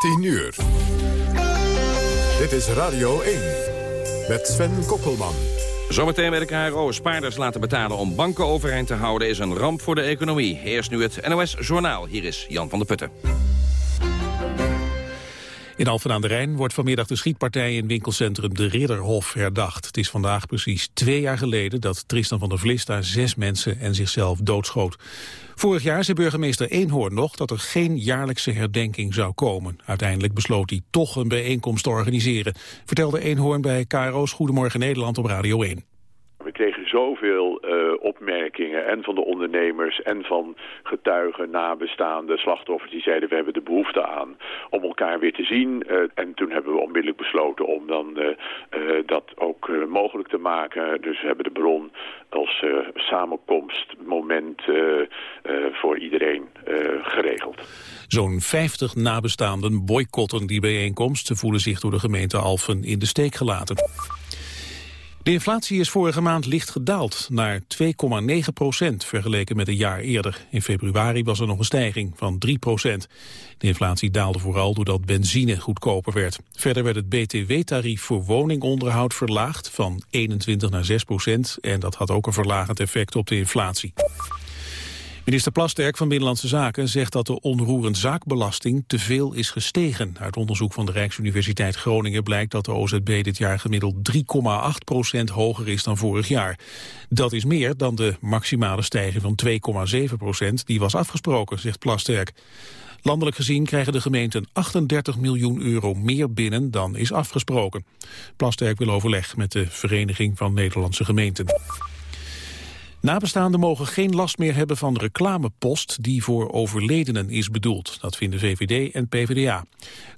10 uur. Dit is Radio 1 met Sven Kokkelman. Zometeen met de KRO spaarders laten betalen om banken overeind te houden... is een ramp voor de economie. Eerst nu het NOS Journaal. Hier is Jan van der Putten. In Alphen aan de Rijn wordt vanmiddag de schietpartij in winkelcentrum De Ridderhof herdacht. Het is vandaag precies twee jaar geleden dat Tristan van der Vlis daar zes mensen en zichzelf doodschoot. Vorig jaar zei burgemeester Eenhoorn nog dat er geen jaarlijkse herdenking zou komen. Uiteindelijk besloot hij toch een bijeenkomst te organiseren, vertelde Eenhoorn bij KRO's Goedemorgen Nederland op Radio 1 zoveel uh, opmerkingen en van de ondernemers en van getuigen, nabestaanden, slachtoffers die zeiden we hebben de behoefte aan om elkaar weer te zien. Uh, en toen hebben we onmiddellijk besloten om dan uh, dat ook mogelijk te maken. Dus we hebben de bron als samenkomstmoment voor iedereen geregeld. Zo'n 50 nabestaanden boycotten die bijeenkomst. Ze voelen zich door de gemeente Alphen in de steek gelaten. De inflatie is vorige maand licht gedaald naar 2,9 procent vergeleken met een jaar eerder. In februari was er nog een stijging van 3 procent. De inflatie daalde vooral doordat benzine goedkoper werd. Verder werd het btw-tarief voor woningonderhoud verlaagd van 21 naar 6 procent. En dat had ook een verlagend effect op de inflatie. Minister Plasterk van Binnenlandse Zaken zegt dat de onroerend zaakbelasting te veel is gestegen. Uit onderzoek van de Rijksuniversiteit Groningen blijkt dat de OZB dit jaar gemiddeld 3,8 procent hoger is dan vorig jaar. Dat is meer dan de maximale stijging van 2,7 procent die was afgesproken, zegt Plasterk. Landelijk gezien krijgen de gemeenten 38 miljoen euro meer binnen dan is afgesproken. Plasterk wil overleg met de Vereniging van Nederlandse Gemeenten. Nabestaanden mogen geen last meer hebben van reclamepost die voor overledenen is bedoeld. Dat vinden VVD en PvdA.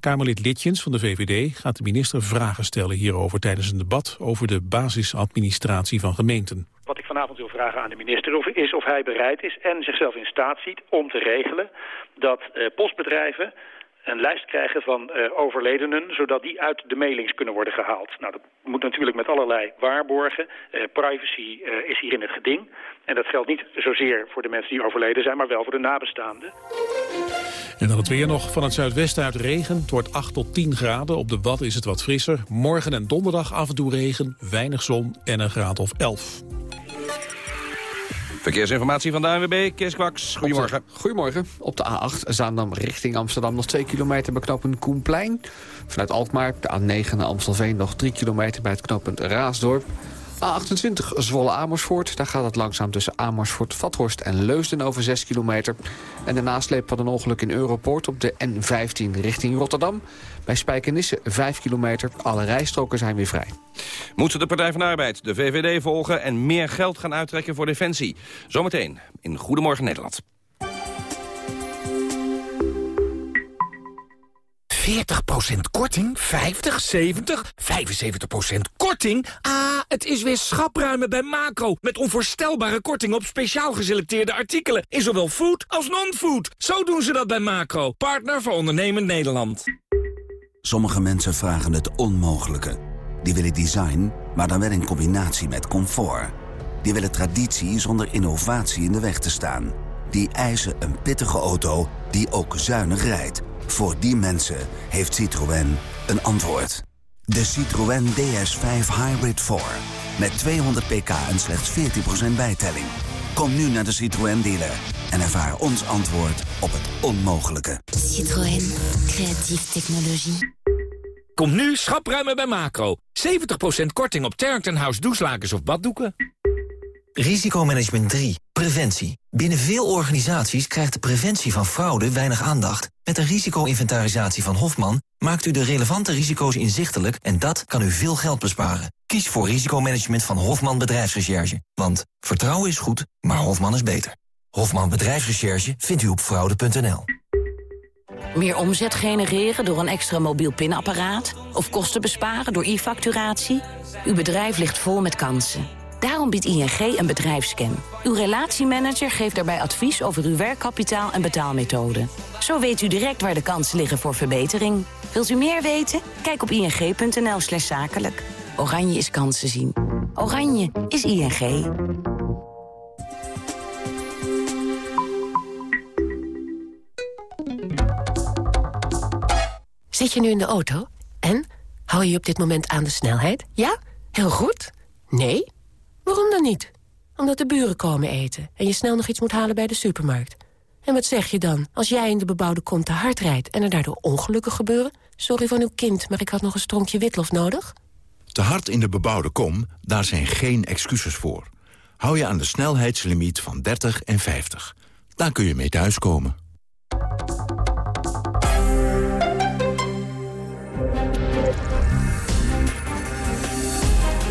Kamerlid Litjens van de VVD gaat de minister vragen stellen hierover tijdens een debat over de basisadministratie van gemeenten. Wat ik vanavond wil vragen aan de minister is of hij bereid is en zichzelf in staat ziet om te regelen dat eh, postbedrijven een lijst krijgen van uh, overledenen, zodat die uit de mailings kunnen worden gehaald. Nou, dat moet natuurlijk met allerlei waarborgen. Uh, privacy uh, is hier in het geding. En dat geldt niet zozeer voor de mensen die overleden zijn, maar wel voor de nabestaanden. En dan het weer nog van het zuidwesten uit regen. Het wordt 8 tot 10 graden. Op de Wad is het wat frisser. Morgen en donderdag af en toe regen, weinig zon en een graad of 11. Verkeersinformatie van de ANWB, Kees Kwaks. Goedemorgen. Goedemorgen. Op de A8 Zaandam richting Amsterdam nog 2 kilometer bij knooppunt Koenplein. Vanuit Alkmaar, de A9 naar Amstelveen nog 3 kilometer bij het knooppunt Raasdorp. A28 Zwolle-Amersfoort. Daar gaat het langzaam tussen Amersfoort, Vathorst en Leusden over 6 kilometer. En de nasleep van een ongeluk in Europoort op de N15 richting Rotterdam. Bij Spijkenisse 5 kilometer. Alle rijstroken zijn weer vrij. Moeten de Partij van de Arbeid de VVD volgen en meer geld gaan uittrekken voor defensie? Zometeen in Goedemorgen Nederland. 40% korting? 50, 70, 75% korting? Ah, het is weer schapruimen bij Macro. Met onvoorstelbare korting op speciaal geselecteerde artikelen. In zowel food als non-food. Zo doen ze dat bij Macro. Partner voor ondernemend Nederland. Sommige mensen vragen het onmogelijke. Die willen design, maar dan wel in combinatie met comfort. Die willen traditie zonder innovatie in de weg te staan. Die eisen een pittige auto die ook zuinig rijdt. Voor die mensen heeft Citroën een antwoord. De Citroën DS5 Hybrid 4. Met 200 pk en slechts 14% bijtelling. Kom nu naar de Citroën dealer en ervaar ons antwoord op het onmogelijke. Citroën. Creatieve technologie. Kom nu schapruimen bij Macro. 70% korting op Terrington House douchlakens of baddoeken. Risicomanagement 3. Preventie. Binnen veel organisaties krijgt de preventie van fraude weinig aandacht. Met de risico-inventarisatie van Hofman maakt u de relevante risico's inzichtelijk en dat kan u veel geld besparen. Kies voor risicomanagement van Hofman Bedrijfsrecherche. Want vertrouwen is goed, maar Hofman is beter. Hofman Bedrijfsrecherche vindt u op fraude.nl. Meer omzet genereren door een extra mobiel pinapparaat? Of kosten besparen door e-facturatie? Uw bedrijf ligt vol met kansen. Daarom biedt ING een bedrijfscan. Uw relatiemanager geeft daarbij advies over uw werkkapitaal en betaalmethode. Zo weet u direct waar de kansen liggen voor verbetering. Wilt u meer weten? Kijk op ing.nl slash zakelijk. Oranje is kansen zien. Oranje is ING. Zit je nu in de auto? En? Hou je op dit moment aan de snelheid? Ja? Heel goed? Nee? Waarom dan niet? Omdat de buren komen eten en je snel nog iets moet halen bij de supermarkt. En wat zeg je dan als jij in de bebouwde kom te hard rijdt... en er daardoor ongelukken gebeuren? Sorry van uw kind, maar ik had nog een stronkje witlof nodig. Te hard in de bebouwde kom, daar zijn geen excuses voor. Hou je aan de snelheidslimiet van 30 en 50. Daar kun je mee thuiskomen.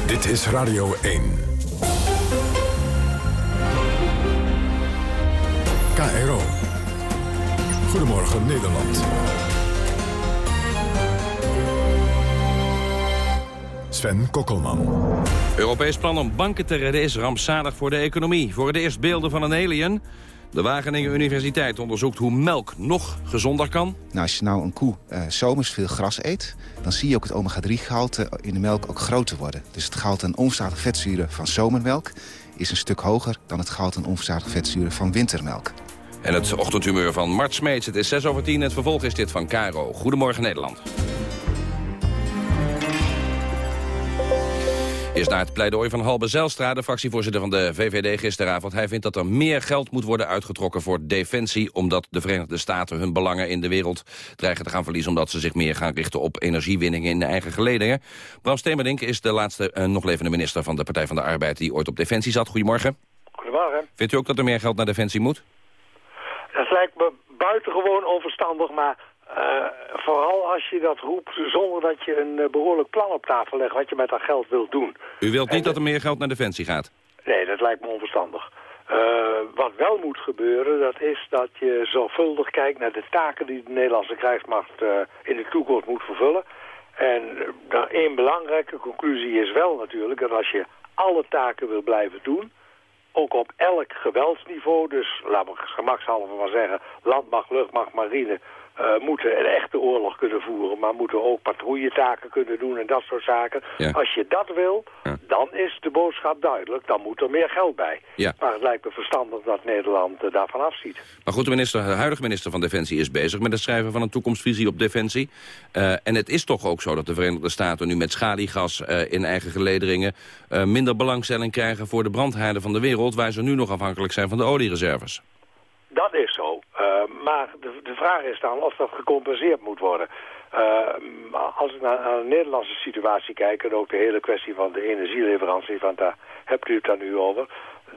Dit is Radio 1. Goedemorgen Nederland. Sven Kokkelman. Europees plan om banken te redden is rampzalig voor de economie. Voor het eerst beelden van een alien. De Wageningen Universiteit onderzoekt hoe melk nog gezonder kan. Nou, als je nou een koe uh, zomers veel gras eet... dan zie je ook het omega-3-gehalte in de melk ook groter worden. Dus het gehalte aan onverzadigde vetzuren van zomermelk... is een stuk hoger dan het gehalte aan onverzadigde vetzuren van wintermelk. En het ochtendhumeur van Mart Smeets. Het is 6 over 10. Het vervolg is dit van Caro. Goedemorgen Nederland. Eerst naar het pleidooi van Halbe Zijlstra, de fractievoorzitter van de VVD gisteravond. Hij vindt dat er meer geld moet worden uitgetrokken voor defensie... omdat de Verenigde Staten hun belangen in de wereld dreigen te gaan verliezen... omdat ze zich meer gaan richten op energiewinning in de eigen geledingen. Bram Stemerdink is de laatste uh, nog levende minister van de Partij van de Arbeid... die ooit op defensie zat. Goedemorgen. Goedemorgen. Vindt u ook dat er meer geld naar defensie moet? Dat lijkt me buitengewoon onverstandig, maar uh, vooral als je dat roept zonder dat je een uh, behoorlijk plan op tafel legt wat je met dat geld wilt doen. U wilt niet en, dat er meer geld naar Defensie gaat? Nee, dat lijkt me onverstandig. Uh, wat wel moet gebeuren, dat is dat je zorgvuldig kijkt naar de taken die de Nederlandse krijgsmacht in de toekomst moet vervullen. En één belangrijke conclusie is wel natuurlijk dat als je alle taken wil blijven doen, ook op elk geweldsniveau, dus laten we gemakshalve maar zeggen, landmacht, luchtmacht, marine, uh, moeten een echte oorlog kunnen voeren, maar moeten ook patrouilletaken kunnen doen en dat soort zaken. Ja. Als je dat wil, ja. dan is de boodschap duidelijk, dan moet er meer geld bij. Ja. Maar het lijkt me verstandig dat Nederland uh, daarvan afziet. Maar goed, de, minister, de huidige minister van Defensie is bezig met het schrijven van een toekomstvisie op Defensie. Uh, en het is toch ook zo dat de Verenigde Staten nu met schaliegas in eigen gelederingen minder belangstelling krijgen voor de brandhaarden van de wereld, waar ze nu nog afhankelijk zijn van de oliereserves. Dat is maar de, de, vraag is dan of dat gecompenseerd moet worden. Uh, als ik naar, naar, de Nederlandse situatie kijk... en ook de hele kwestie van de energieleverantie... want daar hebt u het dan nu over...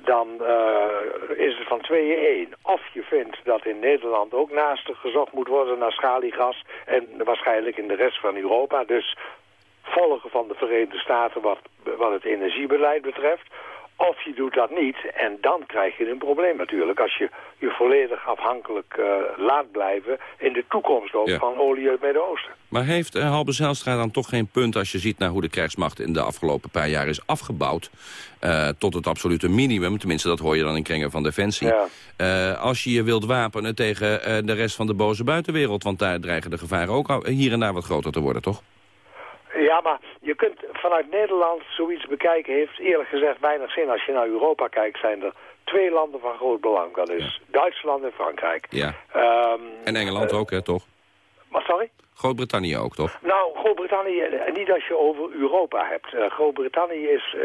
dan uh, is het van tweeën één. Of je vindt dat in Nederland ook naast gezocht moet worden naar schaliegas... en waarschijnlijk in de rest van Europa. Dus volgen van de Verenigde Staten wat, wat het energiebeleid betreft... Of je doet dat niet en dan krijg je een probleem natuurlijk. Als je je volledig afhankelijk uh, laat blijven in de toekomst ook Ja. van olie uit het Midden-Oosten. Maar heeft uh, Halbe Zijlstra dan toch geen punt als je ziet naar hoe de krijgsmacht in de afgelopen paar jaar is afgebouwd uh, tot het absolute minimum. Tenminste, dat hoor je dan in kringen van Defensie. Ja. Uh, als je je wilt wapenen tegen de rest van de boze buitenwereld. Want daar dreigen de gevaren ook hier en daar wat groter te worden, toch? Ja, maar je kunt vanuit Nederland zoiets bekijken. Heeft eerlijk gezegd weinig zin. Als je naar Europa kijkt zijn er twee landen van groot belang. Dat is Duitsland en Frankrijk. Ja. Ehm, En Engeland ook, hè, toch? maar sorry? Groot-Brittannië ook, toch? Nou, Groot-Brittannië, eh, niet als je over Europa hebt. Uh, Groot-Brittannië is uh,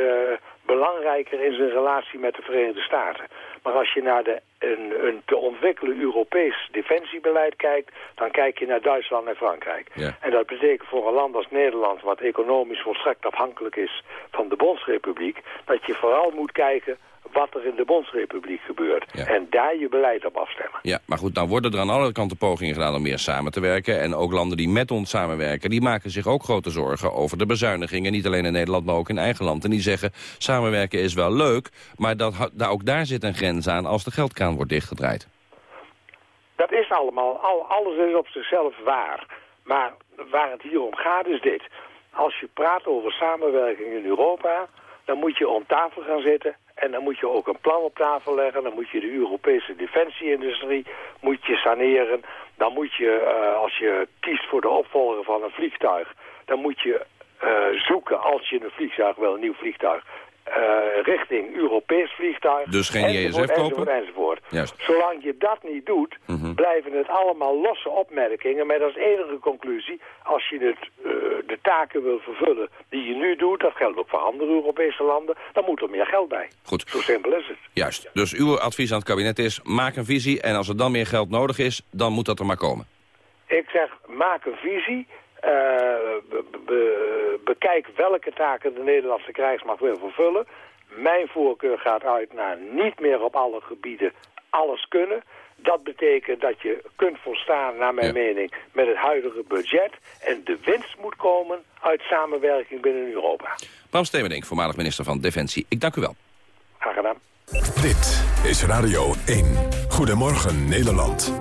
belangrijker in zijn relatie met de Verenigde Staten. Maar als je naar de, een, een te ontwikkelen Europees defensiebeleid kijkt... dan kijk je naar Duitsland en Frankrijk. Ja. En dat betekent voor een land als Nederland... wat economisch volstrekt afhankelijk is van de Bondsrepubliek... dat je vooral moet kijken wat er in de Bondsrepubliek gebeurt. Ja. En daar je beleid op afstemmen. Ja, maar goed, dan worden er aan alle kanten pogingen gedaan om meer samen te werken. En ook landen die met ons samenwerken, die maken zich ook grote zorgen over de bezuinigingen. Niet alleen in Nederland, maar ook in eigen land. En die zeggen, samenwerken is wel leuk, maar dat, daar- ook daar zit een grens aan als de geldkraan wordt dichtgedraaid. Dat is allemaal, al, alles is op zichzelf waar. Maar waar het hier om gaat is dit. Als je praat over samenwerking in Europa, dan moet je om tafel gaan zitten... en dan moet je ook een plan op tafel leggen. Dan moet je de Europese defensieindustrie moet je saneren. Dan moet je, uh, als je kiest voor de opvolger van een vliegtuig... dan moet je uh, zoeken, als je een vliegtuig wil, een nieuw vliegtuig... richting Europees vliegtuig. Dus geen JSF enzovoort, kopen? Enzovoort, enzovoort. Juist. Zolang je dat niet doet, Mhm. blijven het allemaal losse opmerkingen met als enige conclusie, als je het, eh, de taken wil vervullen die je nu doet, dat geldt ook voor andere Europese landen, dan moet er meer geld bij. Goed. Zo simpel is het. Juist. Dus uw advies aan het kabinet is, maak een visie... en als er dan meer geld nodig is, dan moet dat er maar komen. Ik zeg, maak een visie. Eh, be- be- bekijk welke taken de Nederlandse krijgsmacht wil vervullen. Mijn voorkeur gaat uit naar niet meer op alle gebieden alles kunnen. Dat betekent dat je kunt volstaan, naar mijn mening, met het huidige budget. En de winst moet komen uit samenwerking binnen Europa. Bram Stemerdink, voormalig minister van Defensie. Ik dank u wel. Graag gedaan. Dit is Radio 1. Goedemorgen Nederland.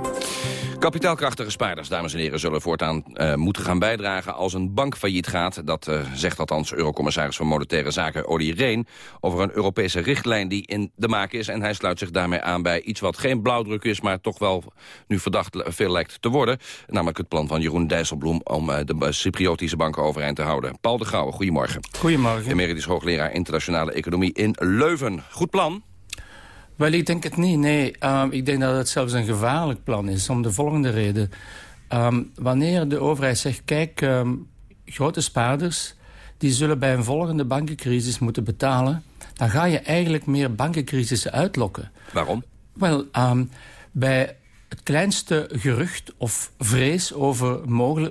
Kapitaalkrachtige spaarders, dames en heren, zullen voortaan eh, moeten gaan bijdragen als een bank failliet gaat. Dat eh, zegt althans Eurocommissaris van Monetaire Zaken Olly Reen over een Europese richtlijn die in de maak is. En hij sluit zich daarmee aan bij iets wat geen blauwdruk is, maar toch wel nu verdacht veel lijkt te worden. Namelijk het plan van Jeroen Dijsselbloem om eh, de Cypriotische banken overeind te houden. Paul de Gouwe, goedemorgen. Goedemorgen. Emeritus hoogleraar internationale economie in Leuven. Goed plan? Wel, ik denk het niet. Nee, Ehm, ik denk dat het zelfs een gevaarlijk plan is. Om de volgende reden. Ehm, wanneer de overheid zegt, kijk, ehm, grote spaarders... die zullen bij een volgende bankencrisis moeten betalen... dan ga je eigenlijk meer bankencrisissen uitlokken. Waarom? Wel, bij het kleinste gerucht of vrees over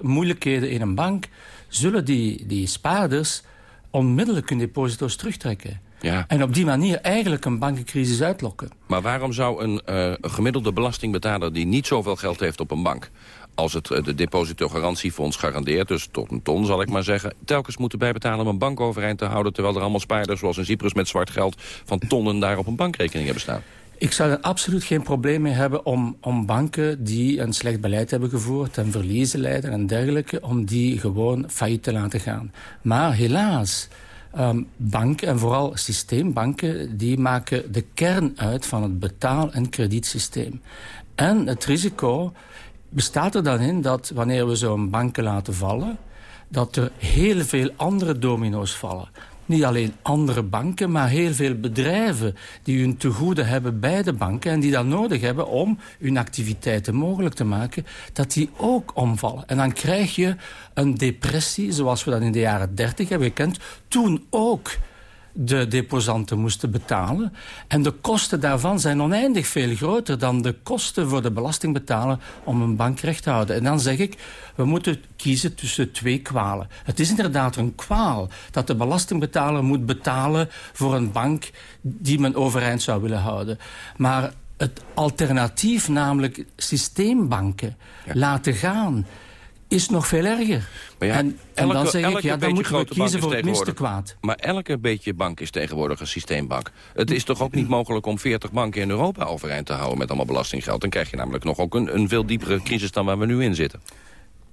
moeilijkheden in een bank... zullen die, die spaarders onmiddellijk hun deposito's terugtrekken. Ja. En op die manier eigenlijk een bankencrisis uitlokken. Maar waarom zou een, eh, gemiddelde belastingbetaler... die niet zoveel geld heeft op een bank... als het eh, de depositogarantiefonds garandeert... dus tot een ton zal ik maar zeggen... telkens moeten bijbetalen om een bank overeind te houden... terwijl er allemaal spaarders zoals in Cyprus met zwart geld... van tonnen daar op een bankrekening hebben staan? Ik zou er absoluut geen probleem mee hebben om, om banken die een slecht beleid hebben gevoerd... en verliezen leiden en dergelijke, om die gewoon failliet te laten gaan. Maar helaas, ehm, banken en vooral systeembanken... die maken de kern uit van het betaal- en kredietsysteem. En het risico bestaat er dan in dat wanneer we zo'n banken laten vallen... dat er heel veel andere domino's vallen. Niet alleen andere banken, maar heel veel bedrijven... die hun tegoeden hebben bij de banken... en die dat nodig hebben om hun activiteiten mogelijk te maken... dat die ook omvallen. En dan krijg je een depressie, zoals we dat in de jaren 30 hebben gekend... toen ook de deposanten moesten betalen. En de kosten daarvan zijn oneindig veel groter dan de kosten voor de belastingbetaler om een bank recht te houden. En dan zeg ik, we moeten kiezen tussen twee kwalen. Het is inderdaad een kwaal dat de belastingbetaler moet betalen voor een bank die men overeind zou willen houden. Maar het alternatief, namelijk systeembanken, laten gaan is nog veel erger. Maar ja, en, en dan zeg ik, ja, dan moeten we kiezen voor het minste kwaad. Maar elke beetje bank is tegenwoordig een systeembank. Het is toch ook niet mogelijk om 40 banken in Europa overeind te houden... met allemaal belastinggeld. Dan krijg je namelijk nog ook een, een veel diepere crisis dan waar we nu in zitten.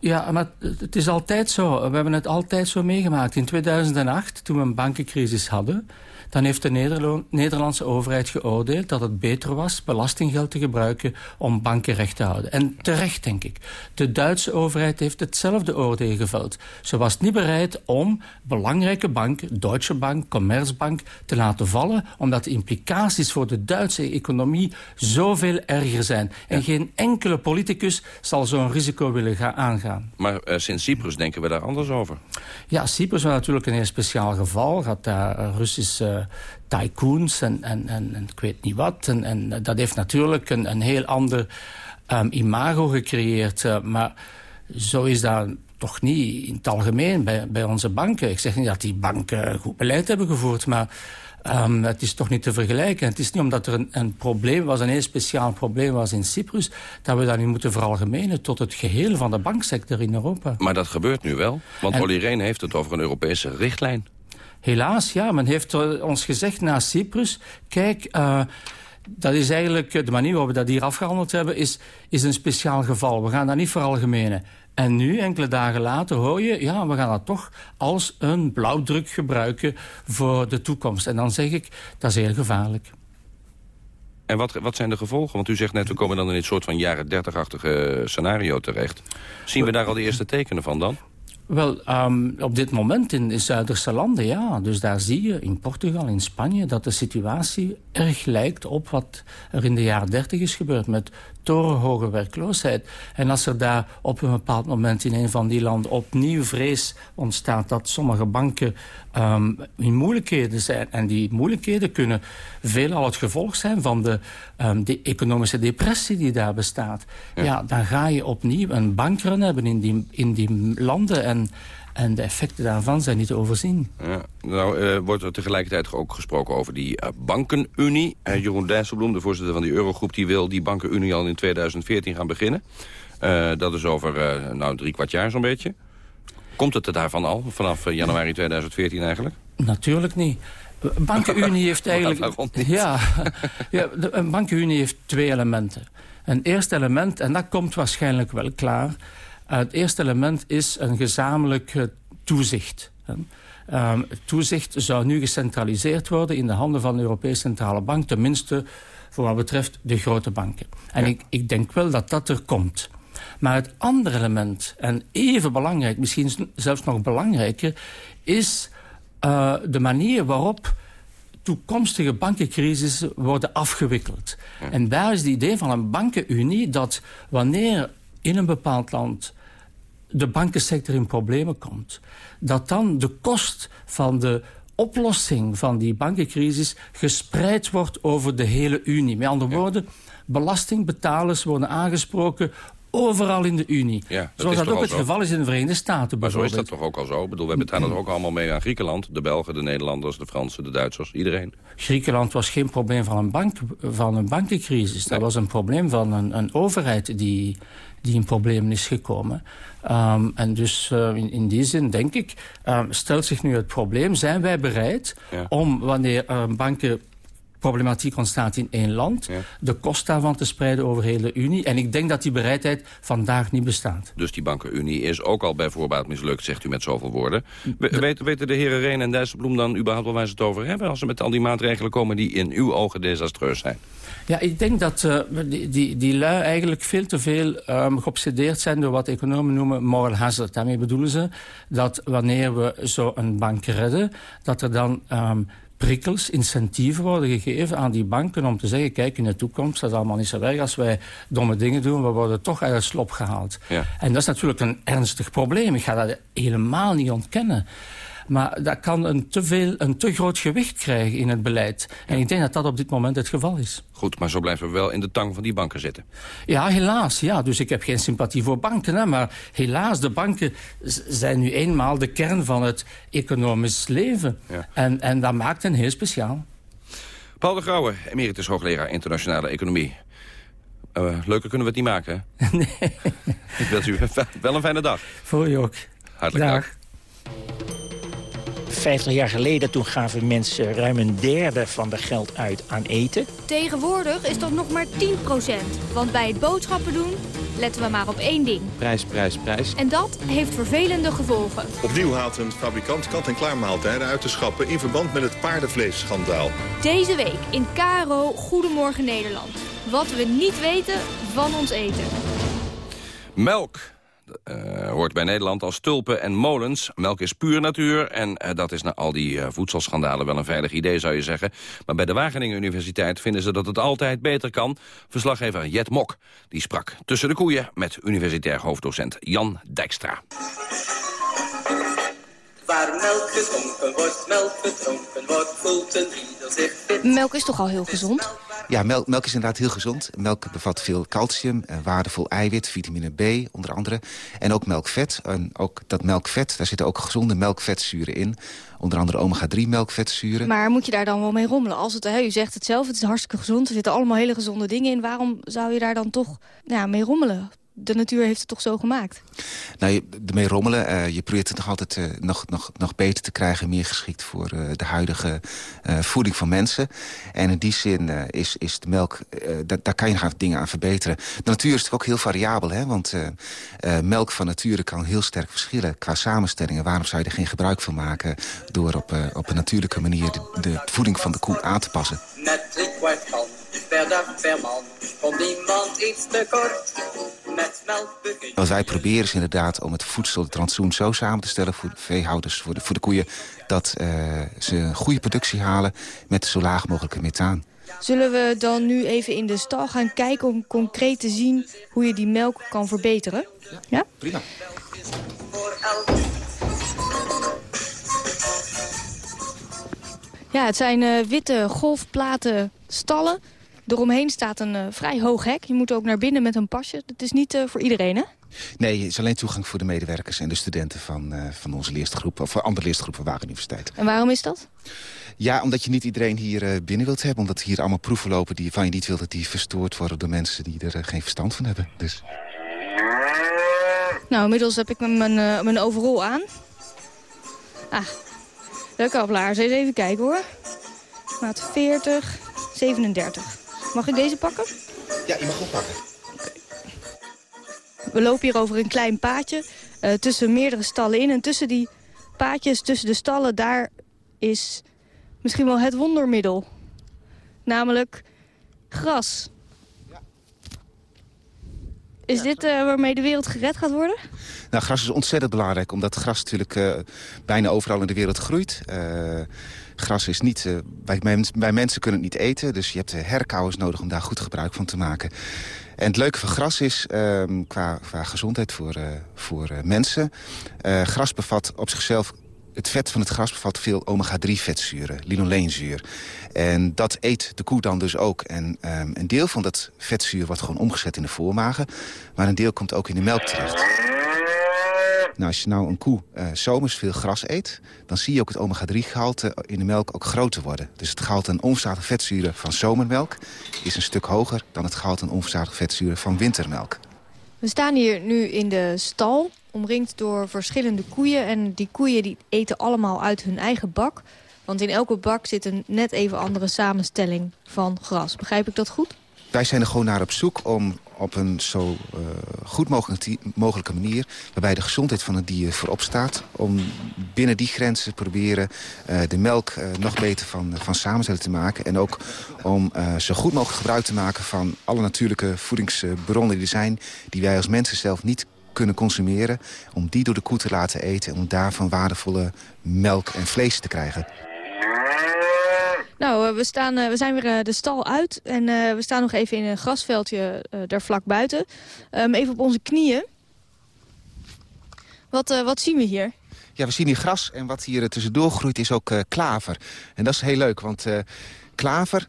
Ja, maar het is altijd zo. We hebben het altijd zo meegemaakt. In 2008, toen we een bankencrisis hadden... dan heeft de Nederlo- Nederlandse overheid geoordeeld dat het beter was... belastinggeld te gebruiken om banken recht te houden. En terecht, denk ik. De Duitse overheid heeft hetzelfde oordeel geveld. Ze was niet bereid om belangrijke banken... Deutsche Bank, Commerzbank, te laten vallen... omdat de implicaties voor de Duitse economie zoveel erger zijn. En geen enkele politicus zal zo'n risico willen gaan aangaan. Maar eh, sinds Cyprus denken we daar anders over. Ja, Cyprus was natuurlijk een heel speciaal geval. Had daar eh, Russische tycoons en, en, en, en ik weet niet wat. En, en dat heeft natuurlijk een, een heel ander ehm, imago gecreëerd. eh, maar zo is dat toch niet in het algemeen bij, bij onze banken. Ik zeg niet dat die banken goed beleid hebben gevoerd, maar... ehm, het is toch niet te vergelijken. Het is niet omdat er een, een probleem was, een heel speciaal probleem was in Cyprus... dat we dat nu moeten veralgemenen tot het geheel van de banksector in Europa. Maar dat gebeurt nu wel. Want En- Olly Rehn heeft het over een Europese richtlijn. Helaas, ja. Men heeft eh, ons gezegd na Cyprus... kijk, eh, dat is eigenlijk eh, de manier waarop we dat hier afgehandeld hebben... Is, is een speciaal geval. We gaan dat niet veralgemenen. En nu, enkele dagen later, hoor je... ja, we gaan dat toch als een blauwdruk gebruiken voor de toekomst. En dan zeg ik, dat is heel gevaarlijk. En wat, wat zijn de gevolgen? Want u zegt net, we komen dan in dit soort van jaren 30-achtige scenario terecht. Zien we daar al de eerste tekenen van dan? Wel, um, op dit moment in de Zuiderse landen, ja. Dus daar zie je in Portugal, in Spanje... dat de situatie erg lijkt op wat er in de jaren dertig is gebeurd... met torenhoge werkloosheid. En als er daar op een bepaald moment in een van die landen... opnieuw vrees ontstaat dat sommige banken um, in moeilijkheden zijn... en die moeilijkheden kunnen veelal het gevolg zijn... van de, um, de economische depressie die daar bestaat. Ja. ja. dan ga je opnieuw een bankrun hebben in die, in die landen... En, en de effecten daarvan zijn niet te overzien. Ja, nou uh, wordt er tegelijkertijd ook gesproken over die uh, bankenunie. Uh, Jeroen Dijsselbloem, de voorzitter van die Eurogroep... die wil die bankenunie al in 2014 gaan beginnen. dat is over nou, drie kwart jaar zo'n beetje. Komt het er daarvan al, vanaf januari 2014 eigenlijk? Natuurlijk niet. Bankenunie heeft eigenlijk... Ja, ja, een bankenunie heeft twee elementen. Een eerste element, en dat komt waarschijnlijk wel klaar... het eerste element is een gezamenlijk toezicht. Um, toezicht zou nu gecentraliseerd worden in de handen van de Europese Centrale Bank. Tenminste voor wat betreft de grote banken. En ja. ik, ik denk wel dat dat er komt. Maar het andere element, en even belangrijk, misschien zelfs nog belangrijker... is uh, de manier waarop toekomstige bankencrisis worden afgewikkeld. Ja. En daar is het idee van een bankenunie dat wanneer in een bepaald land de bankensector in problemen komt... dat dan de kost van de oplossing van die bankencrisis gespreid wordt over de hele Unie. Met andere woorden, belastingbetalers worden aangesproken overal in de Unie. Ja, Zoals dat ook het zo. geval is in de Verenigde Staten Maar zo is dat toch ook al zo? Ik bedoel, we betalen er ook allemaal mee aan Griekenland. De Belgen, de Nederlanders, de Fransen, de Duitsers, iedereen. Griekenland was geen probleem van een, bank, van een bankencrisis. Dat was een probleem van een, een overheid die, die in problemen is gekomen. Um, en dus uh, in, in, die zin denk ik, um, stelt zich nu het probleem... zijn wij bereid ja. om, wanneer uh, banken problematiek ontstaat in één land... Ja. de kost daarvan te spreiden over de hele Unie. En ik denk dat die bereidheid vandaag niet bestaat. Dus die bankenunie is ook al bij voorbaat mislukt, zegt u met zoveel woorden. We, weten, weten de heren Reen en Dijsselbloem dan überhaupt wel waar ze het over hebben... als ze met al die maatregelen komen die in uw ogen desastreus zijn? Ja, ik denk dat uh, die, die, die lui eigenlijk veel te veel um, geobsedeerd zijn... door wat economen noemen moral hazard. Daarmee bedoelen ze dat wanneer we zo een bank redden... dat er dan... Um, prikkels, incentieven worden gegeven aan die banken om te zeggen... kijk, in de toekomst, dat is allemaal niet zo erg als wij domme dingen doen... we worden toch uit het slop gehaald. Ja. En dat is natuurlijk een ernstig probleem. Ik ga dat helemaal niet ontkennen. Maar dat kan een te, veel, een te groot gewicht krijgen in het beleid. En ik denk dat dat op dit moment het geval is. Goed, maar zo blijven we wel in de tang van die banken zitten. Ja, helaas. Ja. Dus ik heb geen sympathie voor banken. Hè, maar helaas, de banken zijn nu eenmaal de kern van het economisch leven. Ja. En, en dat maakt hen heel speciaal. Paul de Grauwe, emeritus hoogleraar internationale economie. Uh, leuker kunnen we het niet maken, hè? Nee. Ik wens u wel een fijne dag. Voor u ook. Hartelijk dank. 50 jaar geleden toen gaven mensen ruim een derde van de geld uit aan eten. Tegenwoordig is dat nog maar 10% Want bij het boodschappen doen letten we maar op één ding. Prijs, prijs, prijs. En dat heeft vervelende gevolgen. Opnieuw haalt een fabrikant kant-en-klaar maaltijden uit te schappen... in verband met het paardenvleesschandaal. Deze week in Caro Goedemorgen Nederland. Wat we niet weten van ons eten. Melk uh, hoort bij Nederland als tulpen en molens. Melk is puur natuur en uh, dat is na al die uh, voedselschandalen wel een veilig idee zou je zeggen. Maar bij de Wageningen Universiteit vinden ze dat het altijd beter kan. Verslaggever Jet Mok die sprak tussen de koeien met universitair hoofddocent Jan Dijkstra. Waar melk gedronken wordt, melk gedronken wordt, voelt een ieder zich fit. Melk is toch al heel gezond? Ja, melk, melk is inderdaad heel gezond. Melk bevat veel calcium, eh, waardevol eiwit, vitamine B onder andere. En ook melkvet. En ook dat melkvet, daar zitten ook gezonde melkvetzuren in. Onder andere omega-3 melkvetzuren. Maar moet je daar dan wel mee rommelen? Als het, hè, u zegt het zelf, het is hartstikke gezond. Er zitten allemaal hele gezonde dingen in. Waarom zou je daar dan toch ja, mee rommelen? De natuur heeft het toch zo gemaakt? Nou, je, ermee rommelen. Uh, je probeert het nog altijd uh, nog, nog, nog beter te krijgen. Meer geschikt voor uh, de huidige voeding van mensen. En in die zin is, is de melk... Da daar kan je nog dingen aan verbeteren. De natuur is natuurlijk ook heel variabel. Hè? Want melk van nature kan heel sterk verschillen qua samenstellingen. Waarom zou je er geen gebruik van maken... door op, op een natuurlijke manier de, de voeding van de koe aan te passen? Met drie kwart dag per man komt iemand iets tekort. met melk Wat wij proberen is inderdaad om het voedsel, het rantsoen zo samen te stellen... voor de veehouders, voor de, voor de koeien... dat uh, ze een goede productie halen met zo laag mogelijke methaan. Zullen we dan nu even in de stal gaan kijken om concreet te zien hoe je die melk kan verbeteren? Ja, ja? prima. Ja, het zijn uh, witte golfplaten stallen. Eromheen staat een uh, vrij hoog hek. Je moet ook naar binnen met een pasje. Dat is niet uh, voor iedereen, hè? Nee, het is alleen toegang voor de medewerkers en de studenten van, van onze leerstgroep... of andere leerstgroepen van Wagen Universiteit. En waarom is dat? Ja, omdat je niet iedereen hier binnen wilt hebben. Omdat hier allemaal proeven lopen die, van je niet wilt dat die verstoord worden... door mensen die er geen verstand van hebben. Dus... Nou, inmiddels heb ik mijn, mijn overal aan. Ah, de kaplaars. Eens even kijken hoor. Maat 40, 37. Mag ik deze pakken? Ja, je mag hem pakken. We lopen hier over een klein paadje uh, tussen meerdere stallen in. En tussen die paadjes, tussen de stallen, daar is misschien wel het wondermiddel. Namelijk gras. Is dit uh, waarmee de wereld gered gaat worden? Nou, gras is ontzettend belangrijk, omdat gras natuurlijk uh, bijna overal in de wereld groeit. Uh, gras is niet... Bij, bij, mensen kunnen het niet eten, dus je hebt herkauwers nodig om daar goed gebruik van te maken. En het leuke van gras is, ehm, qua, qua gezondheid voor, voor mensen... gras bevat op zichzelf het vet van het gras bevat veel omega-3-vetzuren, linoleenzuur. En dat eet de koe dan dus ook. En um, een deel van dat vetzuur wordt gewoon omgezet in de voormagen. Maar een deel komt ook in de melk terecht. Nou, als je nou een koe uh, zomers veel gras eet... dan zie je ook het omega-3-gehalte in de melk ook groter worden. Dus het gehalte aan onverzadigde vetzuren van zomermelk... is een stuk hoger dan het gehalte aan onverzadigde vetzuren van wintermelk. We staan hier nu in de stal, omringd door verschillende koeien. En die koeien die eten allemaal uit hun eigen bak. Want in elke bak zit een net even andere samenstelling van gras. Begrijp ik dat goed? Wij zijn er gewoon naar op zoek om op een zo uh, goed mogelijk, mogelijke manier... waarbij de gezondheid van het dier voorop staat... om binnen die grenzen proberen uh, de melk uh, nog beter van, van te maken... en ook om zo goed mogelijk gebruik te maken van alle natuurlijke voedingsbronnen die er zijn... die wij als mensen zelf niet kunnen consumeren... om die door de koe te laten eten... en om daarvan waardevolle melk en vlees te krijgen. Nou, we, staan, we zijn weer de stal uit en we staan nog even in een grasveldje daar vlak buiten. Um, even op onze knieën. Wat, wat zien we hier? Ja, we zien hier gras en wat hier tussendoor groeit is ook klaver. En dat is heel leuk, want klaver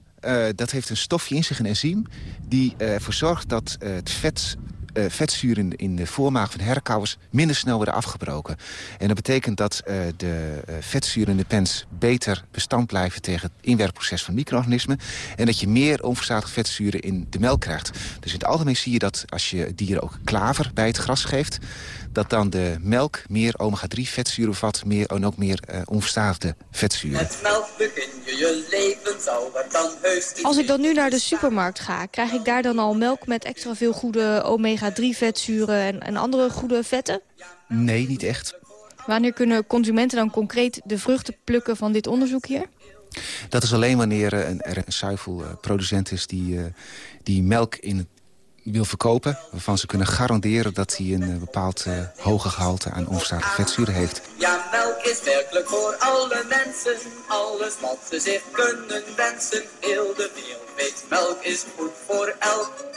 dat heeft een stofje in zich, een enzym... die ervoor zorgt dat het vet uh, vetzuren in de voormaag van herkauwers minder snel worden afgebroken. En dat betekent dat uh, de uh, vetzuren in de pens beter bestand blijven tegen het inwerkproces van micro-organismen. En dat je meer onverzadigde vetzuren in de melk krijgt. Dus in het algemeen zie je dat als je dieren ook klaver bij het gras geeft dat dan de melk meer omega-3 vetzuren bevat... Meer, en ook meer uh, onverstaafde vetzuren. Met melk begin je je leven, er dan heus Als ik dan nu naar de supermarkt ga, krijg ik daar dan al melk... met extra veel goede omega-3 vetzuren en, en andere goede vetten? Nee, niet echt. Wanneer kunnen consumenten dan concreet de vruchten plukken van dit onderzoek hier? Dat is alleen wanneer er een zuivelproducent is die, uh, die melk in het wil verkopen... waarvan ze kunnen garanderen dat hij een uh, bepaald uh, hoge gehalte aan onverstatige vetzuren heeft. Ja, melk is werkelijk voor alle mensen. Alles wat ze zich kunnen wensen. Heel de wereld weet, melk is goed voor elk.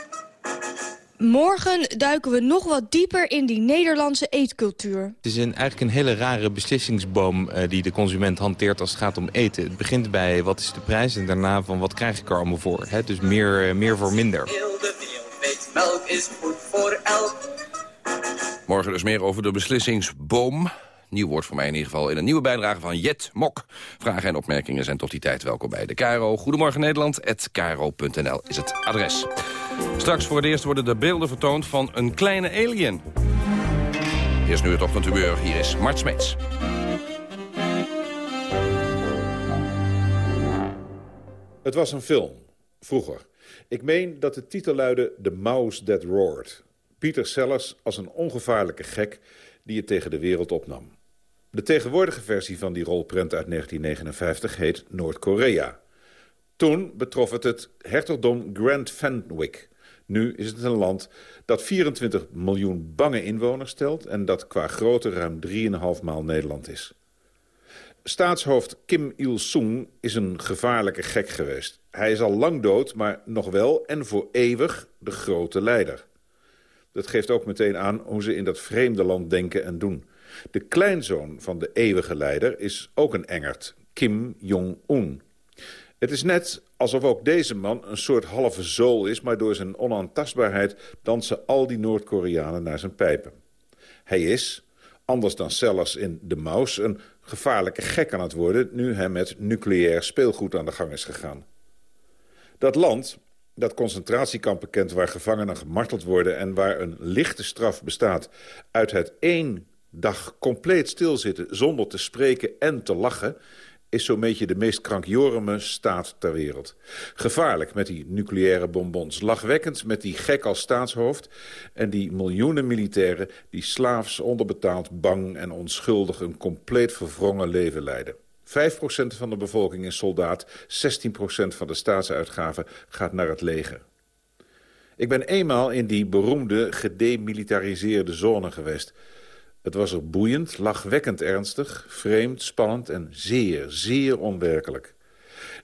Morgen duiken we nog wat dieper in die Nederlandse eetcultuur. Het is een, eigenlijk een hele rare beslissingsboom uh, die de consument hanteert als het gaat om eten. Het begint bij wat is de prijs en daarna van wat krijg ik er allemaal voor. Hè? Dus meer, uh, meer voor minder. Melk is goed voor elk. Morgen dus meer over de beslissingsboom. Nieuw woord voor mij in ieder geval in een nieuwe bijdrage van Jet Mok. Vragen en opmerkingen zijn tot die tijd welkom bij de KRO. Goedemorgen Nederland, kro.nl is het adres. Straks voor het eerst worden de beelden vertoond van een kleine alien. Eerst nu het ochtendhumeur, hier is Mart Smeets. Het was een film, vroeger. Ik meen dat de titel luidde The Mouse That Roared. Peter Sellers als een ongevaarlijke gek die het tegen de wereld opnam. De tegenwoordige versie van die rolprent uit 1959 heet Noord-Korea. Toen betrof het het hertogdom Grand Fenwick, Nu is het een land dat 24 miljoen bange inwoners telt... en dat qua grootte ruim 3,5 maal Nederland is. Staatshoofd Kim Il-sung is een gevaarlijke gek geweest. Hij is al lang dood, maar nog wel en voor eeuwig de grote leider. Dat geeft ook meteen aan hoe ze in dat vreemde land denken en doen. De kleinzoon van de eeuwige leider is ook een engert, Kim Jong-un. Het is net alsof ook deze man een soort halve zool is... maar door zijn onaantastbaarheid dansen al die Noord-Koreanen naar zijn pijpen. Hij is, anders dan Sellers in De Maus... een gevaarlijke gek aan het worden... nu hij met nucleair speelgoed aan de gang is gegaan. Dat land, dat concentratiekamp bekend waar gevangenen gemarteld worden... en waar een lichte straf bestaat uit het één dag compleet stilzitten... zonder te spreken en te lachen is zo'n beetje de meest krankjoreme staat ter wereld. Gevaarlijk met die nucleaire bonbons. Lachwekkend met die gek als staatshoofd. En die miljoenen militairen die slaafs, onderbetaald, bang en onschuldig... een compleet verwrongen leven leiden. 5% van de bevolking is soldaat, 16% van de staatsuitgaven gaat naar het leger. Ik ben eenmaal in die beroemde gedemilitariseerde zone geweest... Het was er boeiend, lachwekkend ernstig, vreemd, spannend en zeer, zeer onwerkelijk.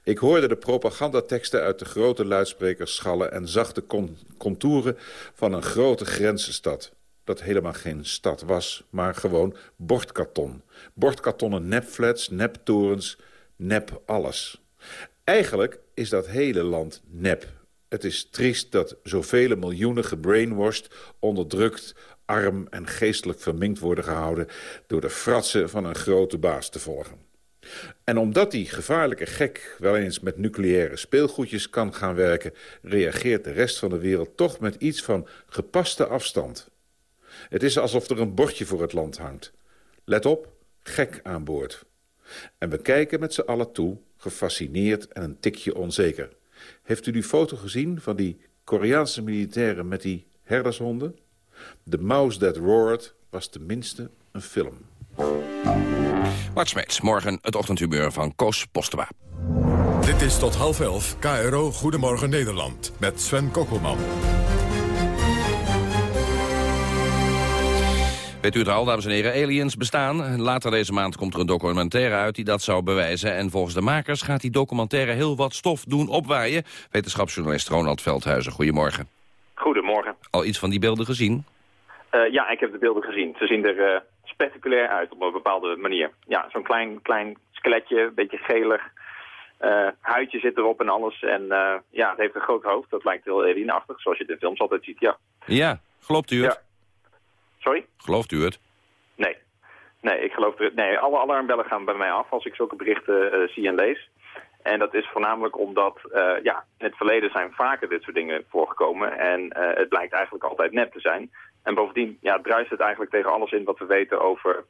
Ik hoorde de propagandateksten uit de grote luidsprekers schallen... en zag de contouren van een grote grenzenstad. Dat helemaal geen stad was, maar gewoon bordkarton. Bordkartonnen nepflats, neptorens, nep alles. Eigenlijk is dat hele land nep. Het is triest dat zoveel miljoenen gebrainwashed, onderdrukt, arm en geestelijk verminkt worden gehouden... door de fratsen van een grote baas te volgen. En omdat die gevaarlijke gek wel eens met nucleaire speelgoedjes kan gaan werken... reageert de rest van de wereld toch met iets van gepaste afstand. Het is alsof er een bordje voor het land hangt. Let op, gek aan boord. En we kijken met z'n allen toe, gefascineerd en een tikje onzeker. Heeft u die foto gezien van die Koreaanse militairen met die herdershonden? The Mouse That Roared was tenminste een film. Mart Smeets, morgen het ochtendhumeur van Koos Postema. Dit is tot half elf, KRO Goedemorgen Nederland, met Sven Kokkelman. Weet u het al, dames en heren, aliens bestaan. Later deze maand komt er een documentaire uit die dat zou bewijzen. En volgens de makers gaat die documentaire heel wat stof doen opwaaien. Wetenschapsjournalist Ronald Veldhuizen, goedemorgen. Goedemorgen. Al iets van die beelden gezien? Uh, ja, ik heb de beelden gezien. Ze zien er uh, spectaculair uit op een bepaalde manier. Ja, zo'n klein, klein skeletje, een beetje gelig. Uh, huidje zit erop en alles. En ja, het heeft een groot hoofd. Dat lijkt heel alienachtig, zoals je de films altijd ziet, ja. Ja, gelooft u het? Ja. Sorry? Gelooft u het? Nee. Nee, ik geloof er... Nee, alle alarmbellen gaan bij mij af als ik zulke berichten zie en lees. En dat is voornamelijk omdat uh, ja, in het verleden zijn vaker dit soort dingen voorgekomen. En uh, het blijkt eigenlijk altijd nep te zijn. En bovendien ja, druist het eigenlijk tegen alles in wat we weten over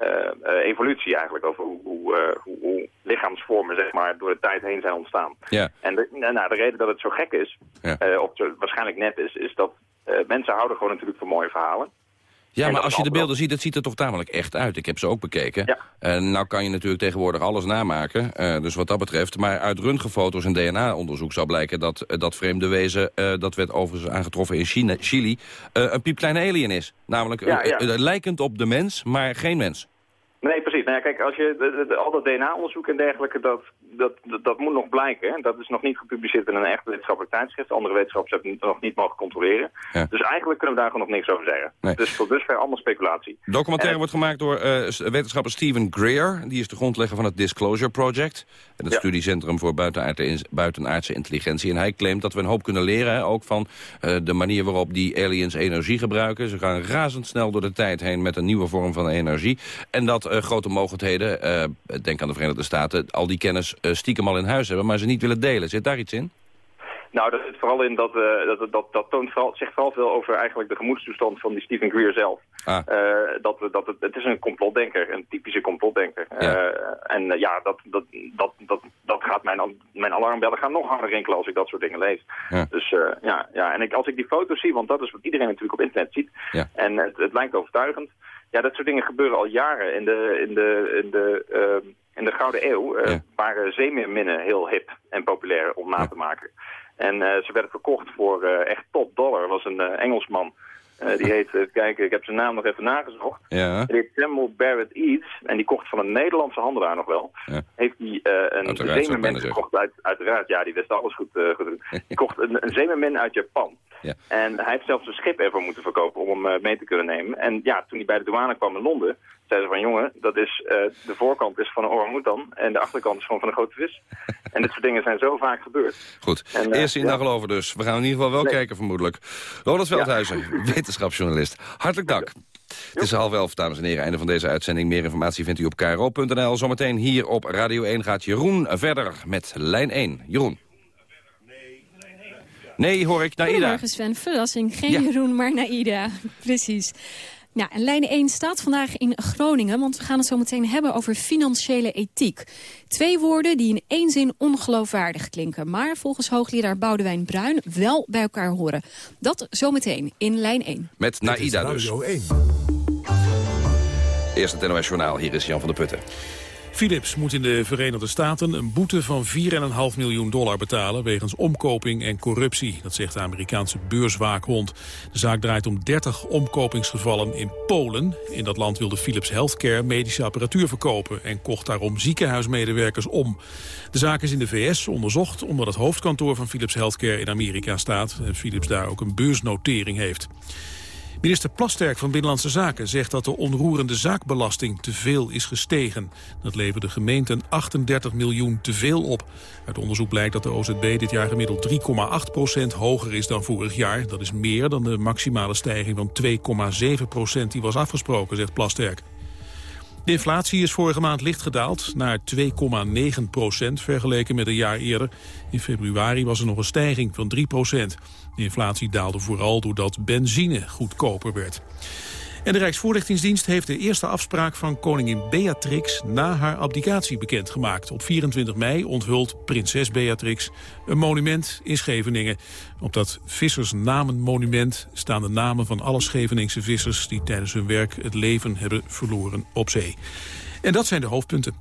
uh, evolutie eigenlijk. Over hoe, hoe, hoe, hoe, lichaamsvormen zeg maar, door de tijd heen zijn ontstaan. Ja. En de, nou, de reden dat het zo gek is, ja. of waarschijnlijk nep is, is dat mensen houden gewoon natuurlijk van mooie verhalen. Ja, maar als je de beelden ziet, het ziet er toch tamelijk echt uit. Ik heb ze ook bekeken. Ja. En nou kan je natuurlijk tegenwoordig alles namaken, uh, dus wat dat betreft. Maar uit röntgenfoto's en DNA-onderzoek zou blijken dat uh, dat vreemde wezen... Uh, dat werd overigens aangetroffen in China, Chili, een piepkleine alien is. Namelijk ja, ja. lijkend op de mens, maar geen mens. Nee, precies. Nou ja, kijk, als je de, de, al dat DNA-onderzoek en dergelijke, dat, dat, dat, dat, moet nog blijken. Dat is nog niet gepubliceerd in een echt wetenschappelijk tijdschrift. Andere wetenschappers hebben het nog niet mogen controleren. Ja. Dus eigenlijk kunnen we daar gewoon nog niks over zeggen. Nee. Dus tot dusver allemaal speculatie. De documentaire wordt gemaakt door uh, wetenschapper Stephen Greer. Die is de grondlegger van het Disclosure Project. Het Ja. studiecentrum voor buitenaardse, buitenaardse intelligentie. En hij claimt dat we een hoop kunnen leren. hè, ook van uh, de manier waarop die aliens energie gebruiken. Ze gaan razendsnel door de tijd heen met een nieuwe vorm van energie. En dat uh, grote mogendheden, uh, denk aan de Verenigde Staten... al die kennis stiekem al in huis hebben, maar ze niet willen delen. Zit daar iets in? Nou, dat zit vooral in dat, uh, dat, dat, dat toont vooral, zegt vooral veel over eigenlijk de gemoedstoestand van die Stephen Greer zelf. Ah. Uh, dat, dat het, het is een complotdenker, een typische complotdenker. Ja. Uh, en ja, dat, dat, dat, dat, dat gaat mijn, mijn alarmbellen gaan nog harder rinkelen als ik dat soort dingen lees. Ja. Dus ja, ja, en ik, als ik die foto's zie, want dat is wat iedereen natuurlijk op internet ziet, Ja. en het, het lijkt overtuigend. Ja, dat soort dingen gebeuren al jaren. In de, in de, in de, uh, in de Gouden Eeuw Ja. waren zeemeerminnen heel hip en populair om na te maken. En ze werden verkocht voor echt top dollar. Er was een Engelsman uh, die heet, uh, kijk, ik heb zijn naam nog even nagezocht. Ja. Die heet Samuel Barrett Eads. En die kocht van een Nederlandse handelaar nog wel. Ja. Heeft die uh, een zeemermin gekocht uit, uiteraard. Ja, die wist alles goed. goed die kocht een, een zeemermin uit Japan. Ja. En hij heeft zelfs een schip ervoor moeten verkopen om hem mee te kunnen nemen. En ja, toen hij bij de douane kwam in Londen, zeiden ze van jongen, dat is, de voorkant is van een orang en de achterkant is van, van een grote vis. en dit soort dingen zijn zo vaak gebeurd. Goed, en, eerst in ja. dag geloven dus. We gaan in ieder geval wel Nee. kijken vermoedelijk. Ronald Veldhuizen, wetenschapsjournalist. Hartelijk dank. Het is half elf, dames en heren. Einde van deze uitzending. Meer informatie vindt u op kro.nl. Zometeen hier op Radio 1 gaat Jeroen verder met lijn 1. Jeroen. Nee, hoor ik, Naida. Goedemorgen Sven, verrassing. Geen Ja. Jeroen, maar Naida. Precies. Nou, en lijn 1 staat vandaag in Groningen, want we gaan het zo meteen hebben over financiële ethiek. Twee woorden die in één zin ongeloofwaardig klinken, maar volgens hoogleraar Boudewijn Bruin wel bij elkaar horen. Dat zometeen in lijn 1. Met Naida dus. 1. Eerst het NOS Journaal. Hier is Jan van der Putten. Philips moet in de Verenigde Staten een boete van 4,5 miljoen dollar betalen... wegens omkoping en corruptie. Dat zegt de Amerikaanse beurswaakhond. De zaak draait om 30 omkopingsgevallen in Polen. In dat land wilde Philips Healthcare medische apparatuur verkopen... en kocht daarom ziekenhuismedewerkers om. De zaak is in de VS onderzocht omdat het hoofdkantoor van Philips Healthcare in Amerika staat... en Philips daar ook een beursnotering heeft. Minister Plasterk van Binnenlandse Zaken zegt dat de onroerende zaakbelasting te veel is gestegen. Dat levert de gemeenten 38 miljoen te veel op. Uit onderzoek blijkt dat de OZB dit jaar gemiddeld 3,8 procent hoger is dan vorig jaar. Dat is meer dan de maximale stijging van 2,7 procent die was afgesproken, zegt Plasterk. De inflatie is vorige maand licht gedaald naar 2,9 procent vergeleken met een jaar eerder. In februari was er nog een stijging van 3 procent. De inflatie daalde vooral doordat benzine goedkoper werd. En de Rijksvoorlichtingsdienst heeft de eerste afspraak van koningin Beatrix na haar abdicatie bekendgemaakt. Op 24 mei onthult prinses Beatrix een monument in Scheveningen. Op dat vissersnamenmonument staan de namen van alle Scheveningse vissers die tijdens hun werk het leven hebben verloren op zee. En dat zijn de hoofdpunten.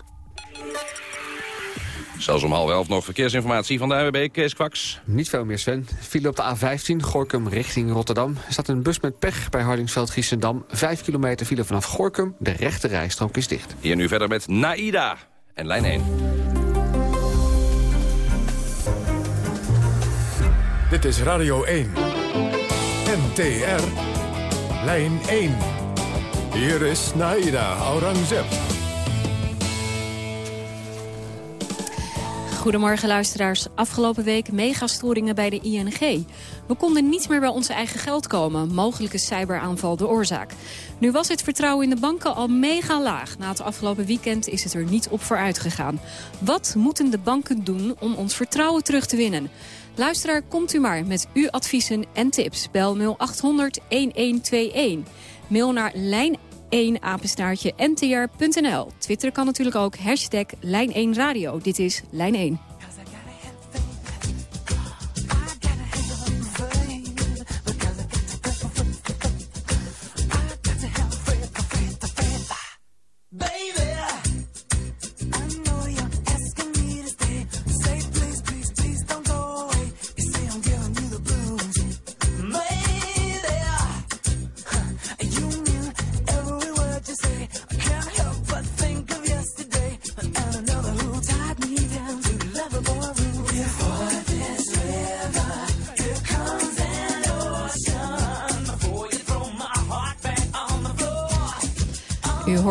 Zelfs om half elf nog verkeersinformatie van de AWB, Kees Kwaks. Niet veel meer, Sven. File op de A15, Gorkum richting Rotterdam. Er staat een bus met pech bij Hardingsveld-Giessendam. Vijf kilometer file vanaf Gorkum. De rechte rijstrook is dicht. Hier nu verder met Naida en lijn 1. Dit is Radio 1. NTR. Lijn 1. Hier is Naida Aurangzeb. Goedemorgen luisteraars. Afgelopen week megastoringen bij de ING. We konden niet meer bij onze eigen geld komen. Mogelijke cyberaanval de oorzaak. Nu was het vertrouwen in de banken al mega laag. Na het afgelopen weekend is het er niet op vooruit gegaan. Wat moeten de banken doen om ons vertrouwen terug te winnen? Luisteraar, komt u maar met uw adviezen en tips. Bel 0800 1121. Mail naar lijn 1 apenstaartje ntr.nl. Twitter kan natuurlijk ook. Hashtag Lijn 1 Radio. Dit is Lijn 1.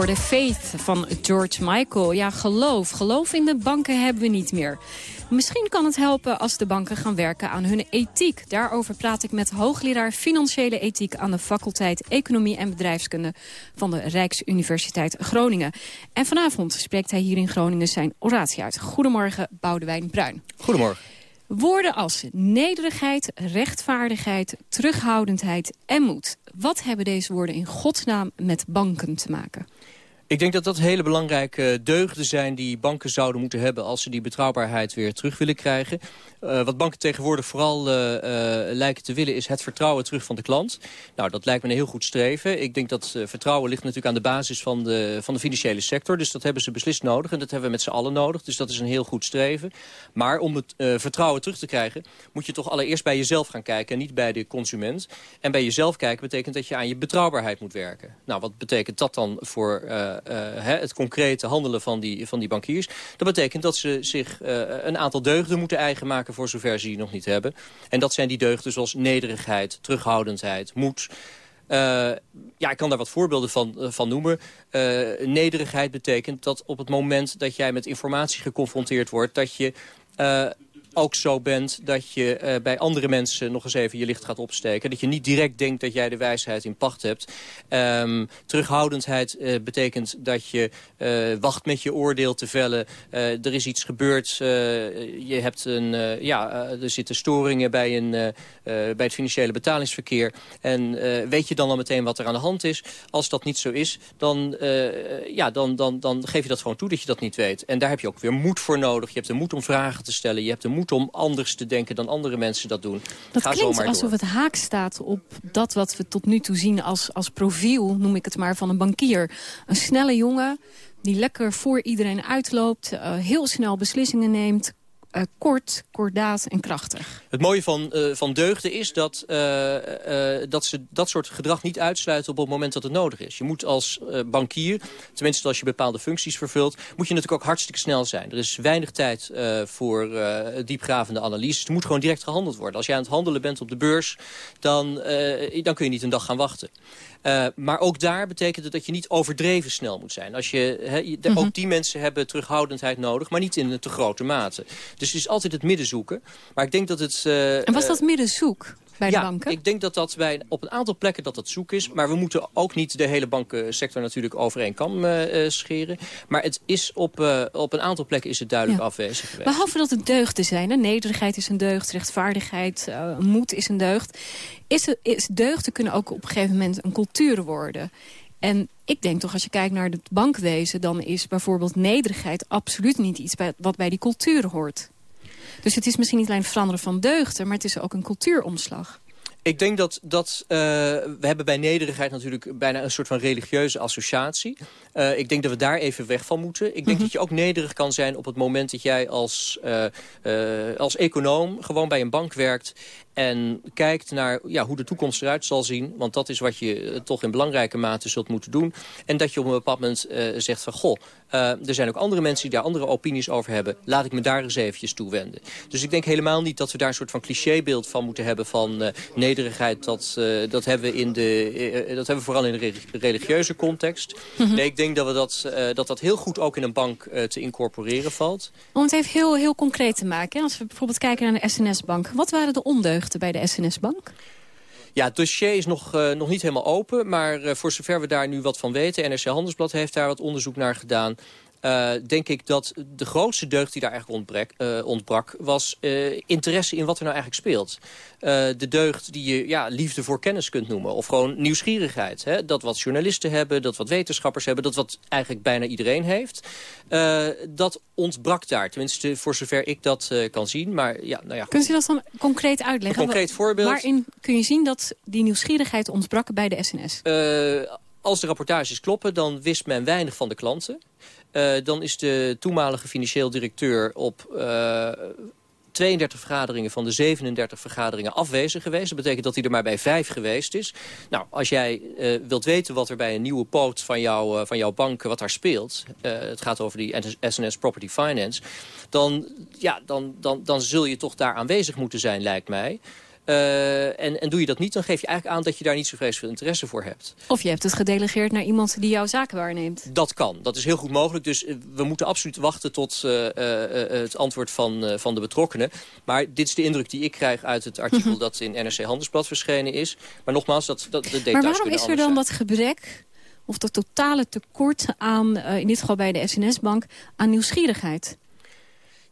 Hoorde Faith van George Michael. Ja, geloof. Geloof in de banken hebben we niet meer. Misschien kan het helpen als de banken gaan werken aan hun ethiek. Daarover praat ik met hoogleraar Financiële Ethiek... aan de faculteit Economie en Bedrijfskunde van de Rijksuniversiteit Groningen. En vanavond spreekt hij hier in Groningen zijn oratie uit. Goedemorgen, Boudewijn Bruin. Goedemorgen. Woorden als nederigheid, rechtvaardigheid, terughoudendheid en moed. Wat hebben deze woorden in godsnaam met banken te maken? Ik denk dat dat hele belangrijke deugden zijn die banken zouden moeten hebben... als ze die betrouwbaarheid weer terug willen krijgen. Uh, wat banken tegenwoordig vooral uh, lijken te willen is het vertrouwen terug van de klant. Nou, dat lijkt me een heel goed streven. Ik denk dat vertrouwen ligt natuurlijk aan de basis van de, van de financiële sector. Dus dat hebben ze beslist nodig en dat hebben we met z'n allen nodig. Dus dat is een heel goed streven. Maar om het vertrouwen terug te krijgen... moet je toch allereerst bij jezelf gaan kijken en niet bij de consument. En bij jezelf kijken betekent dat je aan je betrouwbaarheid moet werken. Nou, wat betekent dat dan voor het concrete handelen van die, van die bankiers? Dat betekent dat ze zich een aantal deugden moeten eigen maken voor zover ze die nog niet hebben. En dat zijn die deugden zoals nederigheid, terughoudendheid, moed... Ja, ik kan daar wat voorbeelden van, van noemen. Nederigheid betekent dat op het moment dat jij met informatie geconfronteerd wordt... dat je ook zo bent dat je uh, bij andere mensen nog eens even je licht gaat opsteken. Dat je niet direct denkt dat jij de wijsheid in pacht hebt. Um, terughoudendheid uh, betekent dat je uh, wacht met je oordeel te vellen. er is iets gebeurd. je hebt een, ja, er zitten storingen bij, een, bij het financiële betalingsverkeer. En weet je dan al meteen wat er aan de hand is? Als dat niet zo is, dan, ja, dan, dan, dan geef je dat gewoon toe dat je dat niet weet. En daar heb je ook weer moed voor nodig. Je hebt de moed om vragen te stellen. Je hebt de moed om anders te denken dan andere mensen dat doen. Dat Ga klinkt alsof het haak staat op dat wat we tot nu toe zien als, als profiel, noem ik het maar, van een bankier. Een snelle jongen die lekker voor iedereen uitloopt, uh, heel snel beslissingen neemt, uh, kort, kordaat en krachtig. Het mooie van, uh, van deugden is dat, uh, dat ze dat soort gedrag niet uitsluiten op het moment dat het nodig is. Je moet als bankier, tenminste als je bepaalde functies vervult, moet je natuurlijk ook hartstikke snel zijn. Er is weinig tijd voor diepgravende analyses. Er moet gewoon direct gehandeld worden. Als jij aan het handelen bent op de beurs, dan, dan kun je niet een dag gaan wachten. Uh, maar ook daar betekent het dat je niet overdreven snel moet zijn. Als je, he, mm -hmm. Ook die mensen hebben terughoudendheid nodig, maar niet in een te grote mate. Dus het is altijd het midden zoeken. Maar ik denk dat het... Uh, en was dat middenzoek? Bij ja, banken? ik denk dat dat bij, op een aantal plekken dat dat zoek is. Maar we moeten ook niet de hele bankensector natuurlijk over één kam uh, scheren. Maar het is op, uh, op een aantal plekken is het duidelijk ja. afwezig geweest. Behalve dat het deugden zijn. Hè? Nederigheid is een deugd, rechtvaardigheid, uh, moed is een deugd. Is, er, is deugden kunnen ook op een gegeven moment een cultuur worden. En ik denk toch, als je kijkt naar het bankwezen... dan is bijvoorbeeld nederigheid absoluut niet iets bij, wat bij die cultuur hoort. Dus het is misschien niet alleen veranderen van deugden... maar het is ook een cultuuromslag. Ik denk dat, dat uh, we hebben bij nederigheid natuurlijk bijna een soort van religieuze associatie. Uh, ik denk dat we daar even weg van moeten. Ik denk mm -hmm. dat je ook nederig kan zijn op het moment dat jij als, uh, als econoom gewoon bij een bank werkt en kijkt naar ja, hoe de toekomst eruit zal zien. Want dat is wat je uh, toch in belangrijke mate zult moeten doen. En dat je op een bepaald moment uh, zegt van... goh, uh, er zijn ook andere mensen die daar andere opinies over hebben. Laat ik me daar eens eventjes toe wenden. Dus ik denk helemaal niet dat we daar een soort van clichébeeld van moeten hebben... van nederigheid, dat, dat, hebben we in de, dat hebben we vooral in de religieuze context. Mm -hmm. Nee, ik denk dat, we dat, dat dat heel goed ook in een bank te incorporeren valt. Om het even heel, heel concreet te maken. Als we bijvoorbeeld kijken naar de SNS-bank. Wat waren de ondeugden? Bij de SNS-bank? Ja, het dossier is nog, uh, nog niet helemaal open. Maar uh, voor zover we daar nu wat van weten... NRC Handelsblad heeft daar wat onderzoek naar gedaan... Uh, denk ik dat de grootste deugd die daar eigenlijk ontbrak, uh, ontbrak was uh, interesse in wat er nou eigenlijk speelt. de deugd die je ja, liefde voor kennis kunt noemen. Of gewoon nieuwsgierigheid. Hè? Dat wat journalisten hebben, dat wat wetenschappers hebben... dat wat eigenlijk bijna iedereen heeft. dat ontbrak daar. Tenminste, voor zover ik dat kan zien. Maar, ja, nou ja, Kunt u dat dan concreet uitleggen? Een concreet voorbeeld. Waarin kun je zien dat die nieuwsgierigheid ontbrak bij de SNS? als de rapportages kloppen, dan wist men weinig van de klanten. Uh, dan is de toenmalige financieel directeur op uh, 32 vergaderingen van de 37 vergaderingen afwezig geweest. Dat betekent dat hij er maar bij vijf geweest is. Nou, als jij uh, wilt weten wat er bij een nieuwe poot van, jou, van jouw bank, wat daar speelt... Het gaat over die SNS Property Finance... Dan, ja, dan, dan, dan zul je toch daar aanwezig moeten zijn, lijkt mij... Uh, en, en doe je dat niet, dan geef je eigenlijk aan dat je daar niet zo vreselijk veel interesse voor hebt. Of je hebt het gedelegeerd naar iemand die jouw zaken waarneemt. Dat kan, dat is heel goed mogelijk. Dus we moeten absoluut wachten tot uh, uh, het antwoord van, van de betrokkenen. Maar dit is de indruk die ik krijg uit het artikel dat in NRC Handelsblad verschenen is. Maar nogmaals, dat, dat, de details Maar waarom is er dan dat gebrek of dat totale tekort aan, in dit geval bij de SNS-bank, aan nieuwsgierigheid?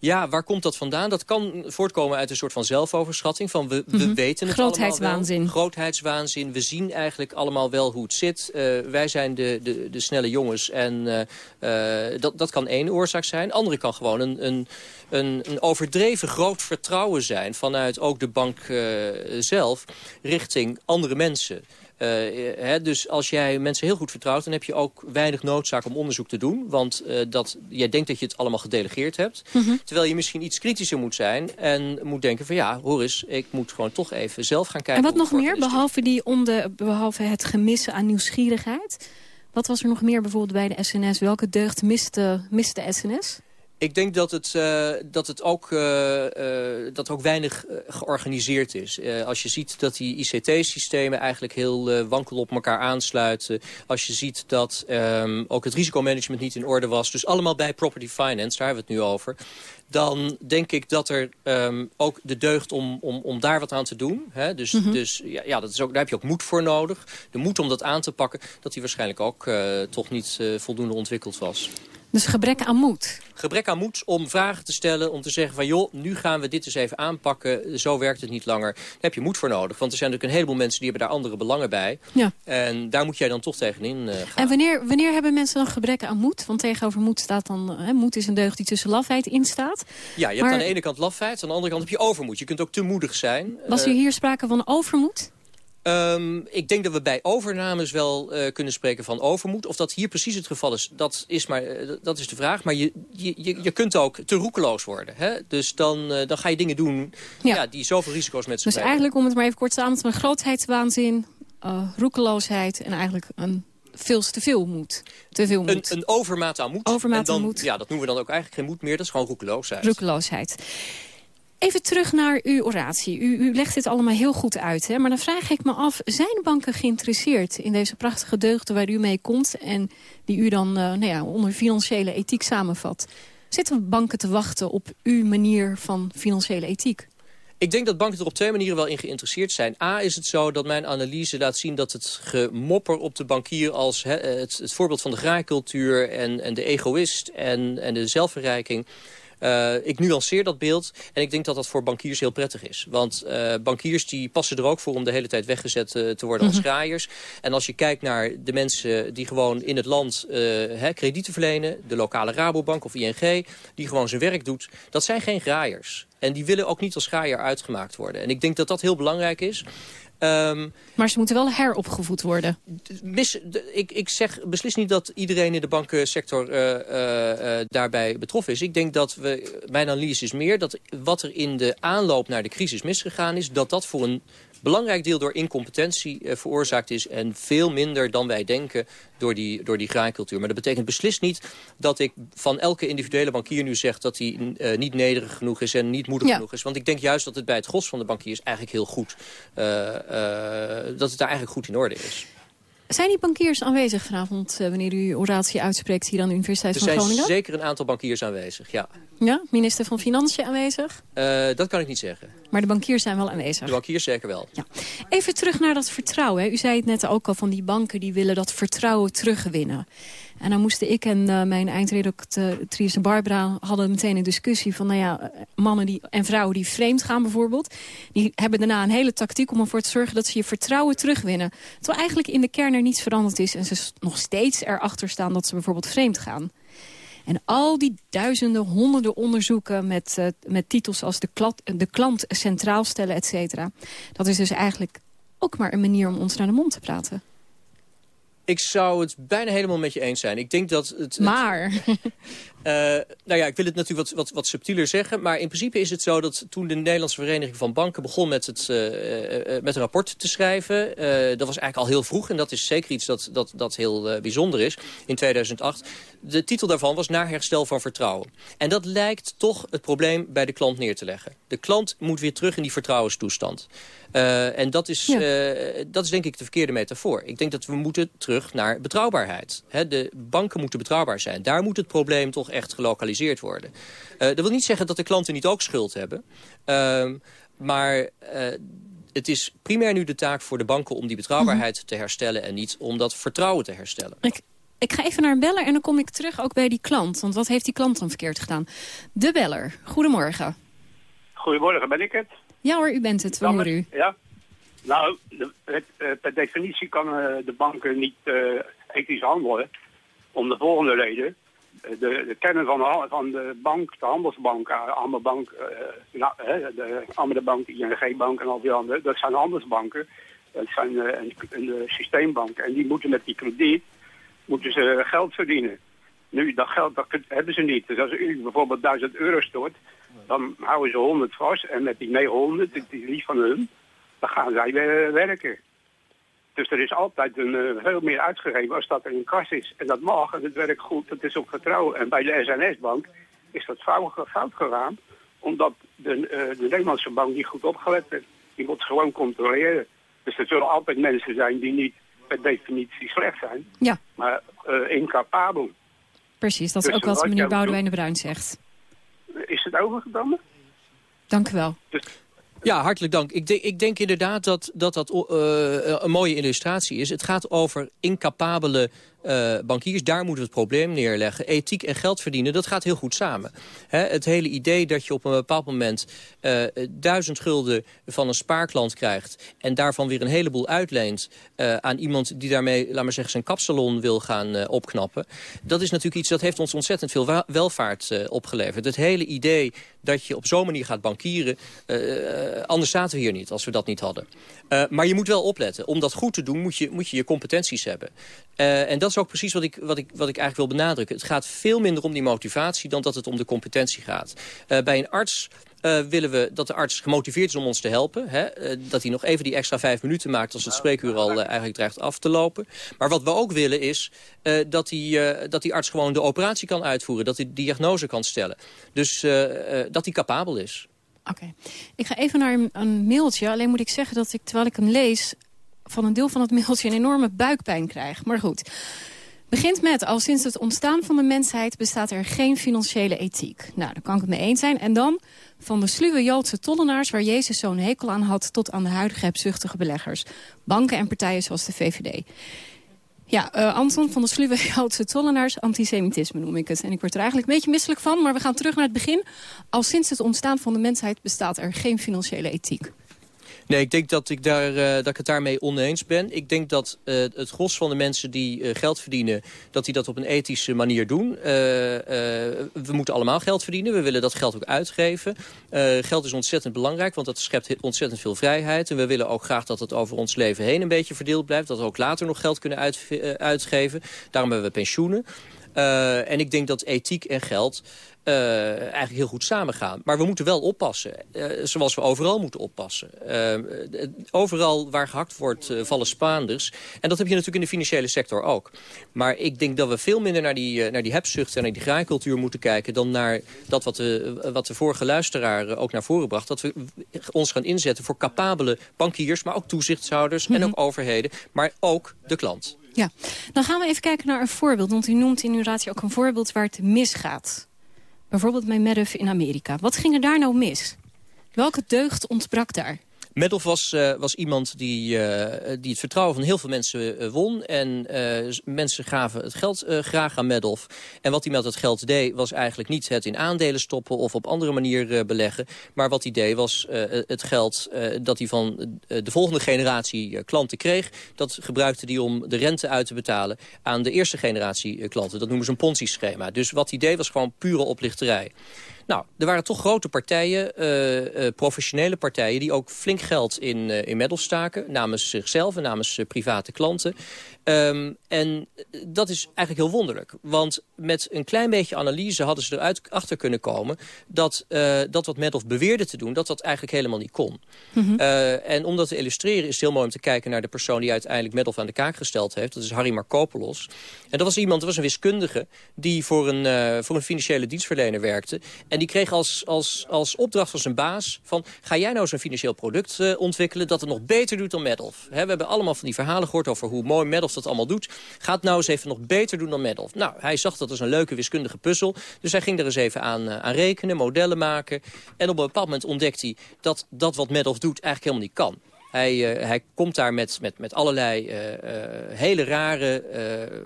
Ja, waar komt dat vandaan? Dat kan voortkomen uit een soort van zelfoverschatting. Van we, we Mhm. weten het Grootheidswaanzin. allemaal wel. Grootheidswaanzin. We zien eigenlijk allemaal wel hoe het zit. Eh, wij zijn de, de, de snelle jongens. En eh, eh, dat, dat kan één oorzaak zijn. Andere kan gewoon een, een, een, een overdreven groot vertrouwen zijn... vanuit ook de bank zelf richting andere mensen... Eh, hè, dus als jij mensen heel goed vertrouwt... dan heb je ook weinig noodzaak om onderzoek te doen. Want eh, dat, jij denkt dat je het allemaal gedelegeerd hebt. Mhm. Terwijl je misschien iets kritischer moet zijn... en moet denken van ja, hoor eens, ik moet gewoon toch even zelf gaan kijken. En wat nog meer, behalve, die onde, behalve het gemissen aan nieuwsgierigheid? Wat was er nog meer bijvoorbeeld bij de SNS? Welke deugd miste, miste SNS? Ik denk dat het, eh, dat het ook, eh, eh, dat ook weinig georganiseerd is. Als je ziet dat die ICT-systemen eigenlijk heel wankel op elkaar aansluiten. Als je ziet dat ehm, ook het risicomanagement niet in orde was. Dus allemaal bij property finance, daar hebben we het nu over. Dan denk ik dat er ehm, ook de deugd om, om, om daar wat aan te doen. Hè? Dus, Mhm. dus ja, ja, dat is ook, daar heb je ook moed voor nodig. De moed om dat aan te pakken, dat die waarschijnlijk ook toch niet voldoende ontwikkeld was. Dus gebrek aan moed. Gebrek aan moed om vragen te stellen, om te zeggen van... joh, nu gaan we dit eens even aanpakken, zo werkt het niet langer. Daar heb je moed voor nodig, want er zijn natuurlijk een heleboel mensen... die hebben daar andere belangen bij. Ja. En daar moet jij dan toch tegenin eh, gaan. En wanneer, wanneer hebben mensen dan gebrek aan moed? Want tegenover moed staat dan... Hè, moed is een deugd die tussen lafheid in staat. Ja, je Maar- hebt aan de ene kant lafheid, aan de andere kant heb je overmoed. Je kunt ook te moedig zijn. Was Eh, er hier sprake van overmoed? Ehm, ik denk dat we bij overnames wel eh, kunnen spreken van overmoed. Of dat hier precies het geval is, dat is, maar, eh, dat is de vraag. Maar je, je, je, je kunt ook te roekeloos worden. Hè? Dus dan, eh, dan ga je dingen doen ja. die zoveel risico's met zich Dus brengen. eigenlijk, om het maar even kort samen te vatten... grootheidswaanzin, roekeloosheid en eigenlijk een veel te veel moed. Te veel Een, moed. een overmaat aan moed. Overmaat en dan, aan moed. Ja, dat noemen we dan ook eigenlijk geen moed meer. Dat is gewoon roekeloosheid. Roekeloosheid. Even terug naar uw oratie. U, u legt dit allemaal heel goed uit. Hè? Maar dan vraag ik me af, zijn banken geïnteresseerd in deze prachtige deugden waar u mee komt... en die u dan eh, nou ja, onder financiële ethiek samenvat? Zitten banken te wachten op uw manier van financiële ethiek? Ik denk dat banken er op twee manieren wel in geïnteresseerd zijn. A is het zo dat mijn analyse laat zien dat het gemopper op de bankier... als hè, het, het voorbeeld van de graaikultuur en, en de egoïst en, en de zelfverrijking... Uh, ik nuanceer dat beeld en ik denk dat dat voor bankiers heel prettig is. Want uh, bankiers die passen er ook voor om de hele tijd weggezet uh, te worden als Mhm. graaiers. En als je kijkt naar de mensen die gewoon in het land hè, kredieten verlenen... de lokale Rabobank of ING, die gewoon zijn werk doet... dat zijn geen graaiers. En die willen ook niet als graaier uitgemaakt worden. En ik denk dat dat heel belangrijk is. Um, maar ze moeten wel heropgevoed worden. Mis, ik, ik zeg beslist niet dat iedereen in de bankensector uh, uh, uh, daarbij betroffen is. Ik denk dat we, mijn analyse is meer dat wat er in de aanloop naar de crisis misgegaan is... dat dat voor een belangrijk deel door incompetentie uh, veroorzaakt is... en veel minder dan wij denken door die, door die graaikultuur. Maar dat betekent beslist niet dat ik van elke individuele bankier nu zeg... dat hij uh, niet nederig genoeg is en niet moedig Ja. genoeg is. Want ik denk juist dat het bij het gros van de bankiers eigenlijk heel goed... Uh, dat het daar eigenlijk goed in orde is. Zijn die bankiers aanwezig vanavond, uh, wanneer u oratie uitspreekt hier aan de Universiteit er van Groningen? Er zijn zeker een aantal bankiers aanwezig, ja. Ja, minister van Financiën aanwezig? Uh, dat kan ik niet zeggen. Maar de bankiers zijn wel aanwezig? De bankiers zeker wel. Ja. Even terug naar dat vertrouwen. Hè. U zei het net ook al van die banken die willen dat vertrouwen terugwinnen. En dan moesten ik en uh, mijn eindredactrice Barbara hadden meteen een discussie van... nou ja, mannen die, en vrouwen die vreemd gaan bijvoorbeeld... die hebben daarna een hele tactiek om ervoor te zorgen dat ze je vertrouwen terugwinnen. Terwijl eigenlijk in de kern er niets veranderd is... en ze nog steeds erachter staan dat ze bijvoorbeeld vreemd gaan. En al die duizenden, honderden onderzoeken met, uh, met titels als de, de klant centraal stellen, et cetera. Dat is dus eigenlijk ook maar een manier om ons naar de mond te praten. Ik zou het bijna helemaal met je eens zijn. Ik denk dat het... Maar... Uh, nou ja, ik wil het natuurlijk wat, wat, wat subtieler zeggen. Maar in principe is het zo dat toen de Nederlandse Vereniging van Banken begon met, het, uh, uh, met een rapport te schrijven. dat was eigenlijk al heel vroeg. En dat is zeker iets dat, dat, dat heel bijzonder is. In 2008. De titel daarvan was Naar herstel van vertrouwen. En dat lijkt toch het probleem bij de klant neer te leggen. De klant moet weer terug in die vertrouwenstoestand. en dat is, ja. dat is denk ik de verkeerde metafoor. Ik denk dat we moeten terug naar betrouwbaarheid. He, de banken moeten betrouwbaar zijn. Daar moet het probleem toch echt gelokaliseerd worden. Uh, dat wil niet zeggen dat de klanten niet ook schuld hebben. Uh, maar uh, het is primair nu de taak voor de banken om die betrouwbaarheid mm -hmm. te herstellen... en niet om dat vertrouwen te herstellen. Ik, Ik ga even naar een beller en dan kom ik terug ook bij die klant. Want wat heeft die klant dan verkeerd gedaan? De beller, goedemorgen. Goedemorgen, ben ik het? Ja hoor, u bent het. We horen u. Ja. Nou, de, het, eh, per definitie kan eh, de banken niet eh, ethisch handelen. Om de volgende reden. De, de van de, van de bank, de handelsbank, Amerbank, uh, nou, de Amerbank, de ING-bank en al die andere, dat zijn handelsbanken. Dat zijn een, een, systeembank. En die moeten met die krediet moeten ze geld verdienen. Nu, dat geld dat hebben ze niet. Dus als u bijvoorbeeld 1000 euro stort, dan houden ze 100 vast. En met die 900, die lief van hun, dan gaan zij weer werken. Dus er is altijd een, uh, veel meer uitgegeven als dat er in kas is. En dat mag en het werkt goed, dat is ook vertrouwen. En bij de SNS-bank is dat fout, fout gegaan, omdat de, uh, de Nederlandse bank niet goed opgelet heeft. Die moet gewoon controleren. Dus er zullen altijd mensen zijn die niet per definitie slecht zijn, ja. maar uh, incapabel. Precies, dat is dus ook wat meneer Boudewijn de Bruin zegt. Is het overgenomen? Dank u wel. Dus ja, hartelijk dank. Ik, denk, ik denk inderdaad dat dat, dat uh, een mooie illustratie is. Het gaat over incapabele uh, bankiers, daar moeten we het probleem neerleggen. Ethiek en geld verdienen, dat gaat heel goed samen. het hele idee dat je op een bepaald moment uh, duizend gulden van een spaarklant krijgt... en daarvan weer een heleboel uitleent uh, aan iemand die daarmee, laat maar zeggen, zijn kapsalon wil gaan opknappen. Dat is natuurlijk iets dat heeft ons ontzettend veel welvaart opgeleverd. Het hele idee dat je op zo'n manier gaat bankieren, anders zaten we hier niet als we dat niet hadden. maar je moet wel opletten. Om dat goed te doen moet je moet je, je competenties hebben. En dat is ook precies wat ik, wat, ik, wat ik eigenlijk wil benadrukken. Het gaat veel minder om die motivatie dan dat het om de competentie gaat. Uh, bij een arts uh, willen we dat de arts gemotiveerd is om ons te helpen. Hè? Dat hij nog even die extra vijf minuten maakt als het spreekuur al eigenlijk dreigt af te lopen. Maar wat we ook willen is dat, die, dat die arts gewoon de operatie kan uitvoeren. Dat hij diagnose kan stellen. Dus dat hij capabel is. Oké. Ik ga even naar een mailtje. Alleen moet ik zeggen dat ik, terwijl ik hem lees van een deel van het mailtje een enorme buikpijn krijg. Maar goed. Begint met, al sinds het ontstaan van de mensheid bestaat er geen financiële ethiek. Nou, daar kan ik het mee eens zijn. En dan van de sluwe Joodse tollenaars waar Jezus zo'n hekel aan had... tot aan de huidige hebzuchtige beleggers. Banken en partijen zoals de VVD. Ja, uh, Anton van de sluwe Joodse tollenaars, antisemitisme noem ik het. En ik word er eigenlijk een beetje misselijk van, maar we gaan terug naar het begin. Al sinds het ontstaan van de mensheid bestaat er geen financiële ethiek. Nee, ik denk dat ik, daar, uh, dat ik het daarmee oneens ben. Ik denk dat uh, het gros van de mensen die uh, geld verdienen... dat die dat op een ethische manier doen. we moeten allemaal geld verdienen. We willen dat geld ook uitgeven. geld is ontzettend belangrijk, want dat schept ontzettend veel vrijheid. En we willen ook graag dat het over ons leven heen een beetje verdeeld blijft. Dat we ook later nog geld kunnen uit, uitgeven. Daarom hebben we pensioenen. En ik denk dat ethiek en geld uh, eigenlijk heel goed samengaan. Maar we moeten wel oppassen, uh, zoals we overal moeten oppassen. Uh, overal waar gehakt wordt vallen Spaanders. En dat heb je natuurlijk in de financiële sector ook. Maar ik denk dat we veel minder naar die, naar die hebzucht en naar die graaikultuur moeten kijken... dan naar dat wat de, wat de vorige luisteraar ook naar voren bracht. Dat we ons gaan inzetten voor capabele bankiers, maar ook toezichtshouders... en ook overheden, maar ook de klant. Ja, dan gaan we even kijken naar een voorbeeld. Want u noemt in uw ratie ook een voorbeeld waar het misgaat. Bijvoorbeeld bij Madoff in Amerika. Wat ging er daar nou mis? Welke deugd ontbrak daar? Madoff was, uh, was iemand die, uh, die het vertrouwen van heel veel mensen uh, won. En mensen gaven het geld graag aan Madoff. En wat hij met dat geld deed was eigenlijk niet het in aandelen stoppen... of op andere manier beleggen. Maar wat hij deed was het geld dat hij van de volgende generatie klanten kreeg... dat gebruikte hij om de rente uit te betalen aan de eerste generatie klanten. Dat noemen ze een Ponzi-schema. Dus wat hij deed was gewoon pure oplichterij. Nou, er waren toch grote partijen, uh, uh, professionele partijen... die ook flink geld in, uh, in medals staken, namens zichzelf en namens private klanten. Um, en dat is eigenlijk heel wonderlijk. Want met een klein beetje analyse hadden ze eruit achter kunnen komen... dat, dat wat Madoff beweerde te doen, dat dat eigenlijk helemaal niet kon. Mm -hmm. uh, en om dat te illustreren is het heel mooi om te kijken... naar de persoon die uiteindelijk Madoff aan de kaak gesteld heeft. Dat is Harry Markopoulos. En dat was iemand, dat was een wiskundige... die voor een, voor een financiële dienstverlener werkte. En die kreeg als, als, als opdracht van zijn baas... van ga jij nou zo'n financieel product ontwikkelen... dat het nog beter doet dan Madoff. We hebben allemaal van die verhalen gehoord over hoe mooi Madoff dat allemaal doet. Gaat nou eens even nog beter doen dan Madoff. Nou, hij zag dat als een leuke wiskundige puzzel. Dus hij ging er eens even aan, uh, aan rekenen, modellen maken. En op een bepaald moment ontdekt hij dat dat wat Madoff doet eigenlijk helemaal niet kan. Hij, uh, hij komt daar met, met, met allerlei uh, hele rare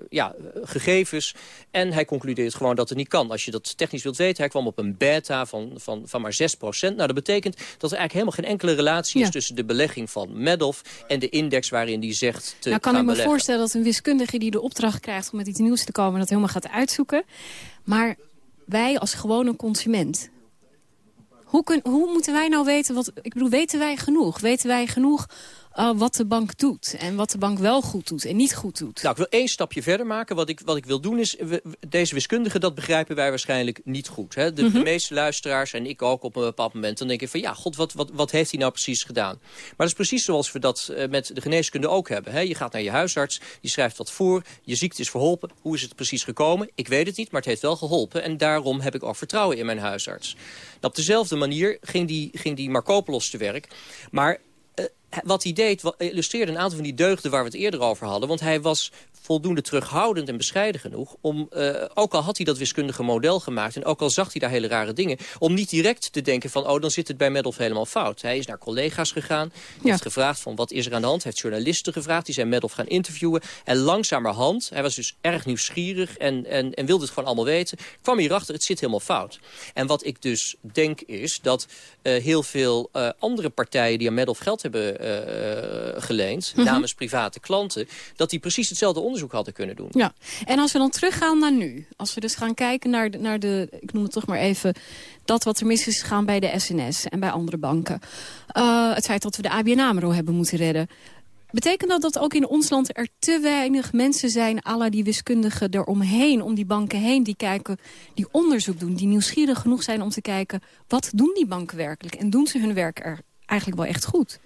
ja, gegevens. En hij concludeert gewoon dat het niet kan. Als je dat technisch wilt weten, hij kwam op een beta van, van, van maar 6% Nou, dat betekent dat er eigenlijk helemaal geen enkele relatie is... tussen de belegging van Madoff en de index waarin die zegt te nou, kan ik me beleggen. voorstellen dat een wiskundige die de opdracht krijgt... om met iets nieuws te komen, dat helemaal gaat uitzoeken. Maar wij als gewone consument... Hoe, kun, hoe moeten wij nou weten, wat, ik bedoel, weten wij genoeg? Weten wij genoeg uh, wat de bank doet en wat de bank wel goed doet en niet goed doet? Nou, ik wil één stapje verder maken. Wat ik, wat ik wil doen is, we, deze wiskundigen, dat begrijpen wij waarschijnlijk niet goed. Hè? De, Mhm. de meeste luisteraars en ik ook op een bepaald moment... dan denk ik van, ja, god, wat, wat, wat heeft hij nou precies gedaan? Maar dat is precies zoals we dat uh, met de geneeskunde ook hebben. Hè? Je gaat naar je huisarts, die schrijft wat voor, je ziekte is verholpen. Hoe is het precies gekomen? Ik weet het niet, maar het heeft wel geholpen. En daarom heb ik ook vertrouwen in mijn huisarts. Nou, op dezelfde manier ging die, ging die Markopolos te werk. Maar wat hij deed, illustreerde een aantal van die deugden waar we het eerder over hadden. Want hij was voldoende terughoudend en bescheiden genoeg... om, uh, ook al had hij dat wiskundige model gemaakt... en ook al zag hij daar hele rare dingen... om niet direct te denken van, oh, dan zit het bij Madoff helemaal fout. Hij is naar collega's gegaan, ja. heeft gevraagd van wat is er aan de hand. Hij heeft journalisten gevraagd, die zijn Madoff gaan interviewen. En langzamerhand, hij was dus erg nieuwsgierig... en, en, en wilde het gewoon allemaal weten, kwam hij erachter, het zit helemaal fout. En wat ik dus denk is dat uh, heel veel uh, andere partijen... die aan Madoff geld hebben geleend, mm -hmm. namens private klanten... dat die precies hetzelfde onderzoek hadden kunnen doen. Ja, en als we dan teruggaan naar nu. Als we dus gaan kijken naar de, naar de ik noem het toch maar even... dat wat er mis is gegaan bij de SNS en bij andere banken. Uh, het feit dat we de ABN AMRO hebben moeten redden. Betekent dat dat ook in ons land er te weinig mensen zijn... alla die wiskundigen eromheen, om die banken heen... die kijken, die onderzoek doen, die nieuwsgierig genoeg zijn om te kijken... wat doen die banken werkelijk? En doen ze hun werk er eigenlijk wel echt goed?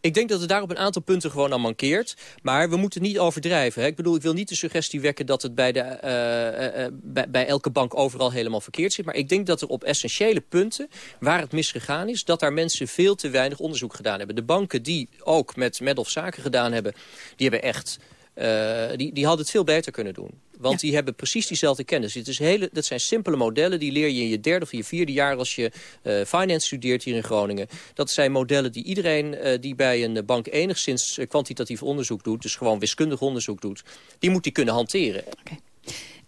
Ik denk dat het daar op een aantal punten gewoon aan mankeert. Maar we moeten niet overdrijven. Hè. Ik bedoel, ik wil niet de suggestie wekken dat het bij, de, uh, uh, bij, bij, elke bank overal helemaal verkeerd zit. Maar ik denk dat er op essentiële punten, waar het misgegaan is... dat daar mensen veel te weinig onderzoek gedaan hebben. De banken die ook met Madoff zaken gedaan hebben, die hebben echt... Uh, die, die hadden het veel beter kunnen doen. Want ja. die hebben precies diezelfde kennis. Het is hele, dat zijn simpele modellen, die leer je in je derde of je vierde jaar... als je uh, finance studeert hier in Groningen. Dat zijn modellen die iedereen uh, die bij een bank enigszins kwantitatief onderzoek doet... dus gewoon wiskundig onderzoek doet, die moet die kunnen hanteren. Okay.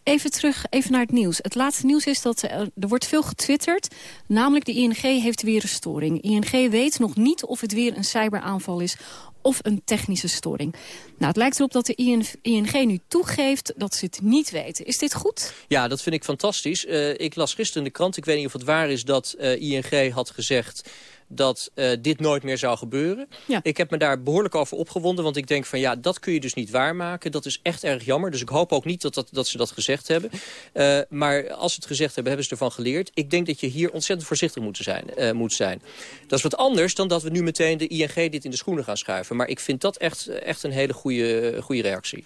Even terug, even naar het nieuws. Het laatste nieuws is dat er, wordt veel getwitterd. Namelijk de ING heeft weer een storing. ING weet nog niet of het weer een cyberaanval is of een technische storing. Nou, het lijkt erop dat de ING nu toegeeft dat ze het niet weten. Is dit goed? Ja, dat vind ik fantastisch. Uh, ik las gisteren in de krant, ik weet niet of het waar is... dat uh, ING had gezegd dat uh, dit nooit meer zou gebeuren. Ja. Ik heb me daar behoorlijk over opgewonden, want ik denk van ja, dat kun je dus niet waarmaken. Dat is echt erg jammer, dus ik hoop ook niet dat, dat, dat ze dat gezegd hebben. Uh, maar als ze het gezegd hebben, hebben ze ervan geleerd. Ik denk dat je hier ontzettend voorzichtig moet zijn, uh, moet zijn. Dat is wat anders dan dat we nu meteen de ING dit in de schoenen gaan schuiven. Maar ik vind dat echt, echt een hele goede, goede reactie.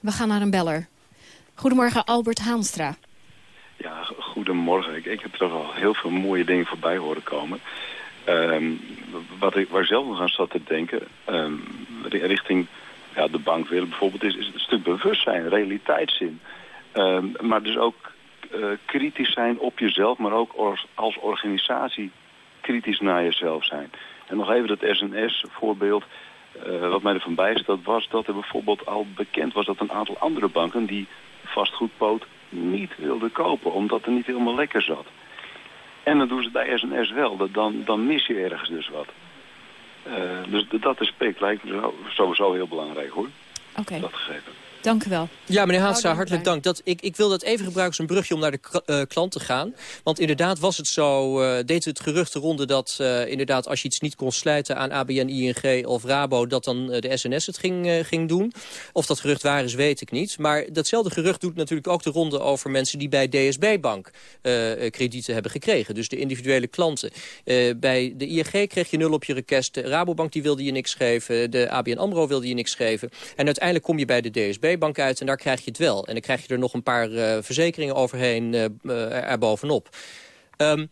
We gaan naar een beller. Goedemorgen, Albert Haanstra. Ja, goedemorgen. Ik, ik heb er al heel veel mooie dingen voorbij horen komen. Um, wat ik, waar zelf nog aan zat te denken, um, richting ja, de bankwereld bijvoorbeeld, is, het een stuk bewustzijn, realiteitszin. Um, maar dus ook uh, kritisch zijn op jezelf, maar ook als organisatie kritisch naar jezelf zijn. En nog even dat SNS-voorbeeld, uh, wat mij ervan bijstelt, was dat er bijvoorbeeld al bekend was dat een aantal andere banken die vastgoedpoot niet wilden kopen, omdat er niet helemaal lekker zat. En dan doen ze bij SNS wel. Dan, dan mis je ergens dus wat. Uh, dus dat aspect lijkt me sowieso heel belangrijk hoor. Oké. Okay. Dat gegeven. Dank u wel. Ja, meneer Haatstra, hartelijk dank. Dat, ik, ik wil dat even gebruiken als een brugje om naar de uh, klant te gaan. Want inderdaad was het zo, uh, deed het gerucht de ronde dat uh, inderdaad als je iets niet kon slijten aan ABN, ING of Rabo, dat dan de SNS het ging, ging doen. Of dat gerucht waar is, weet ik niet. Maar datzelfde gerucht doet natuurlijk ook de ronde over mensen die bij DSB Bank kredieten hebben gekregen. Dus de individuele klanten. bij de ING kreeg je nul op je request. De Rabobank die wilde je niks geven. De ABN AMRO wilde je niks geven. En uiteindelijk kom je bij de DSB bank uit en daar krijg je het wel. En dan krijg je er nog een paar uh, verzekeringen overheen uh, uh, erbovenop. Um,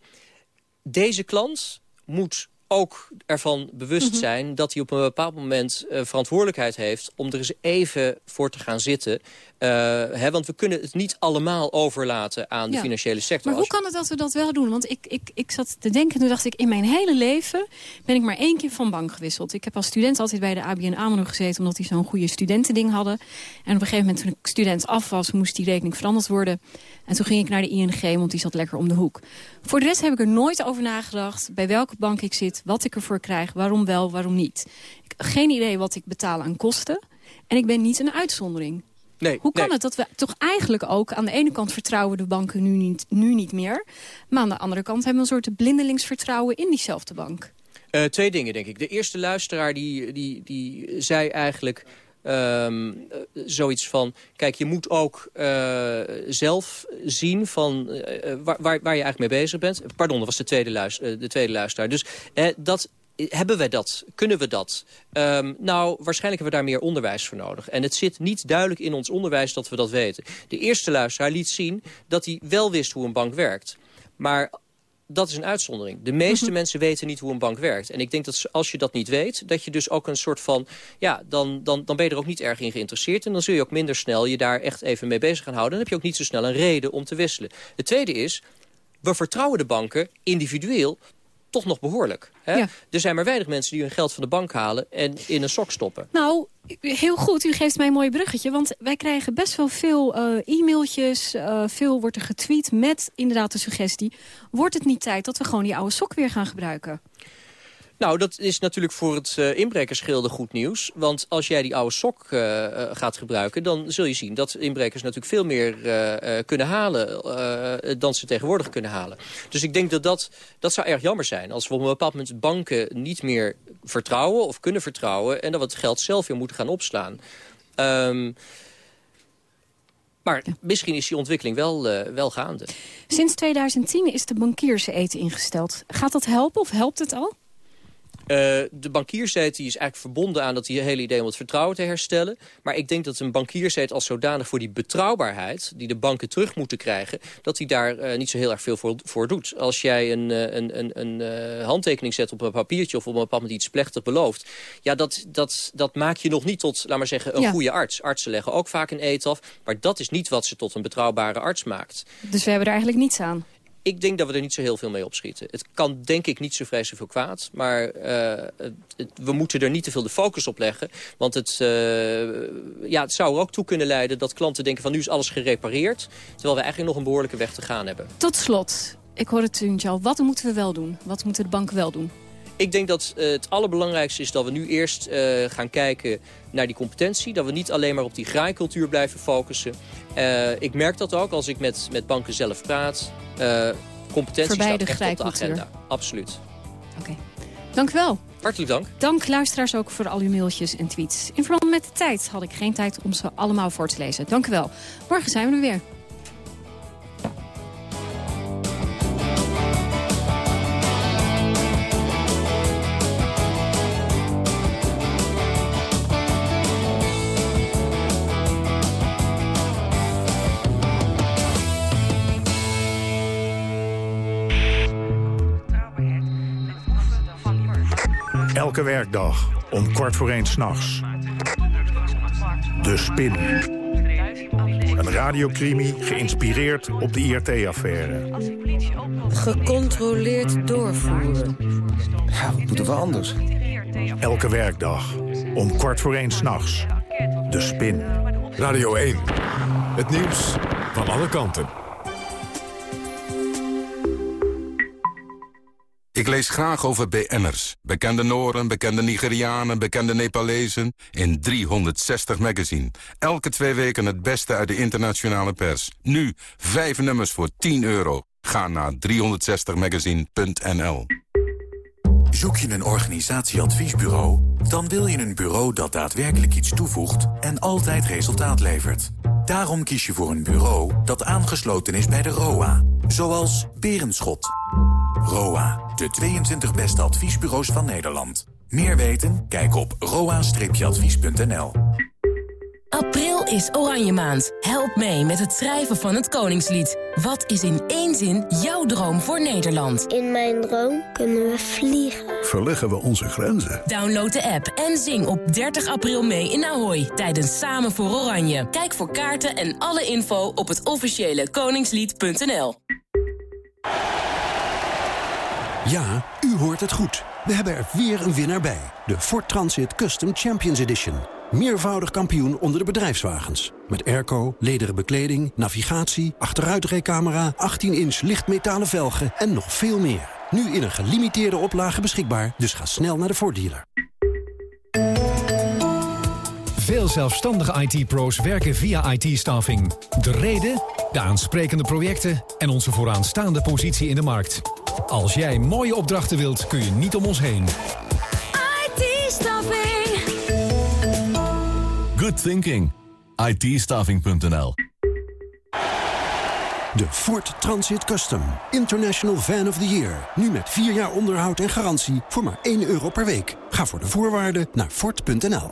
deze klant moet ook ervan bewust Mhm. zijn dat hij op een bepaald moment uh, verantwoordelijkheid heeft... om er eens even voor te gaan zitten. Uh, hè, want we kunnen het niet allemaal overlaten aan de financiële sector. Maar hoe kan het dat we dat wel doen? Want ik, ik, ik zat te denken, toen dacht ik... in mijn hele leven ben ik maar één keer van bank gewisseld. Ik heb als student altijd bij de ABN AMRO gezeten... omdat die zo'n goede studentending hadden. En op een gegeven moment, toen ik student af was... moest die rekening veranderd worden. En toen ging ik naar de ING, want die zat lekker om de hoek. Voor de rest heb ik er nooit over nagedacht... bij welke bank ik zit, wat ik ervoor krijg, waarom wel, waarom niet. Ik heb geen idee wat ik betaal aan kosten. En ik ben niet een uitzondering. Nee, Hoe kan nee. het dat we toch eigenlijk ook... aan de ene kant vertrouwen de banken nu niet, nu niet meer... maar aan de andere kant hebben we een soort blindelingsvertrouwen in diezelfde bank? Uh, twee dingen, denk ik. De eerste luisteraar die, die, die zei eigenlijk... Um, uh, zoiets van, kijk, je moet ook uh, zelf zien van uh, waar, waar, waar je eigenlijk mee bezig bent. Pardon, dat was de tweede, luister, de tweede luisteraar. Dus dat hebben we dat? Kunnen we dat? Um, nou, waarschijnlijk hebben we daar meer onderwijs voor nodig. En het zit niet duidelijk in ons onderwijs dat we dat weten. De eerste luisteraar liet zien dat hij wel wist hoe een bank werkt. Maar dat is een uitzondering. De meeste Mhm. mensen weten niet hoe een bank werkt. En ik denk dat als je dat niet weet, dat je dus ook een soort van... ja, dan, dan, dan ben je er ook niet erg in geïnteresseerd... en dan zul je ook minder snel je daar echt even mee bezig gaan houden. Dan heb je ook niet zo snel een reden om te wisselen. Het tweede is, we vertrouwen de banken individueel toch nog behoorlijk. Hè? Ja. Er zijn maar weinig mensen die hun geld van de bank halen... en in een sok stoppen. Nou, heel goed. U geeft mij een mooi bruggetje. Want wij krijgen best wel veel eh, e-mailtjes. eh, veel wordt er getweet met inderdaad de suggestie... wordt het niet tijd dat we gewoon die oude sok weer gaan gebruiken? Nou, dat is natuurlijk voor het uh, inbrekersgilde goed nieuws. Want als jij die oude sok uh, uh, gaat gebruiken... dan zul je zien dat inbrekers natuurlijk veel meer kunnen halen... dan ze tegenwoordig kunnen halen. Dus ik denk dat, dat dat zou erg jammer zijn... als we op een bepaald moment banken niet meer vertrouwen... of kunnen vertrouwen... en dat we het geld zelf weer moeten gaan opslaan. Um, maar misschien is die ontwikkeling wel, wel gaande. Sinds 2010 is de bankierseten ingesteld. Gaat dat helpen of helpt het al? Uh, de bankierseet die is eigenlijk verbonden aan dat die hele idee om het vertrouwen te herstellen. Maar ik denk dat een bankierseet als zodanig voor die betrouwbaarheid... die de banken terug moeten krijgen, dat die daar uh, niet zo heel erg veel voor, voor doet. Als jij een, uh, een, een, een handtekening zet op een papiertje of op een bepaald moment iets plechtig belooft... ja, dat, dat, dat maak je nog niet tot, laat maar zeggen, een Ja. goede arts. Artsen leggen ook vaak een eet af, maar dat is niet wat ze tot een betrouwbare arts maakt. Dus we hebben er eigenlijk niets aan. Ik denk dat we er niet zo heel veel mee opschieten. Het kan denk ik niet zo vreselijk veel kwaad. Maar uh, het, het, we moeten er niet te veel de focus op leggen. Want het, uh, ja, het zou er ook toe kunnen leiden dat klanten denken van nu is alles gerepareerd. Terwijl we eigenlijk nog een behoorlijke weg te gaan hebben. Tot slot, ik hoor het u al. Wat moeten we wel doen? Wat moeten de banken wel doen? Ik denk dat uh, het allerbelangrijkste is dat we nu eerst gaan kijken naar die competentie. Dat we niet alleen maar op die graaikultuur blijven focussen. Uh, ik merk dat ook als ik met, met banken zelf praat. competentie Voorbij staat echt op de agenda. Absoluut. Oké. Dank u wel. Hartelijk dank. Dank luisteraars ook voor al uw mailtjes en tweets. In verband met de tijd had ik geen tijd om ze allemaal voor te lezen. Dank u wel. Morgen zijn we er weer. Elke werkdag om kwart voor één s'nachts. De Spin. Een radiocrimi geïnspireerd op de IRT-affaire. Gecontroleerd doorvoeren. Ja, wat moeten we anders? Elke werkdag om kwart voor één s'nachts. De Spin. Radio 1. Het nieuws van alle kanten. Ik lees graag over BN'ers. Bekende Noren, bekende Nigerianen, bekende Nepalezen. In 360 magazine. Elke twee weken het beste uit de internationale pers. Nu, vijf nummers voor 10 euro. Ga naar 360magazine.nl Zoek je een organisatieadviesbureau? Dan wil je een bureau dat daadwerkelijk iets toevoegt en altijd resultaat levert. Daarom kies je voor een bureau dat aangesloten is bij de ROA. Zoals Berenschot. ROA, de 22 beste adviesbureaus van Nederland. Meer weten? Kijk op roa-advies.nl. April is Oranje Maand. Help mee met het schrijven van het Koningslied. Wat is in één zin jouw droom voor Nederland? In mijn droom kunnen we vliegen. Verleggen we onze grenzen? Download de app en zing op 30 april mee in Ahoy tijdens Samen voor Oranje. Kijk voor kaarten en alle info op het officiële koningslied.nl. Ja, u hoort het goed. We hebben er weer een winnaar bij. De Ford Transit Custom Champions Edition. Meervoudig kampioen onder de bedrijfswagens. Met airco, lederen bekleding, navigatie, achteruitrijcamera... 18-inch lichtmetalen velgen en nog veel meer. Nu in een gelimiteerde oplage beschikbaar, dus ga snel naar de Ford dealer. Veel zelfstandige IT-pro's werken via IT-staffing. De reden, de aansprekende projecten en onze vooraanstaande positie in de markt. Als jij mooie opdrachten wilt, kun je niet om ons heen. IT-staffing. Good thinking. IT-staffing.nl De Ford Transit Custom. International Van of the Year. Nu met 4 jaar onderhoud en garantie voor maar 1 euro per week. Ga voor de voorwaarden naar Ford.nl.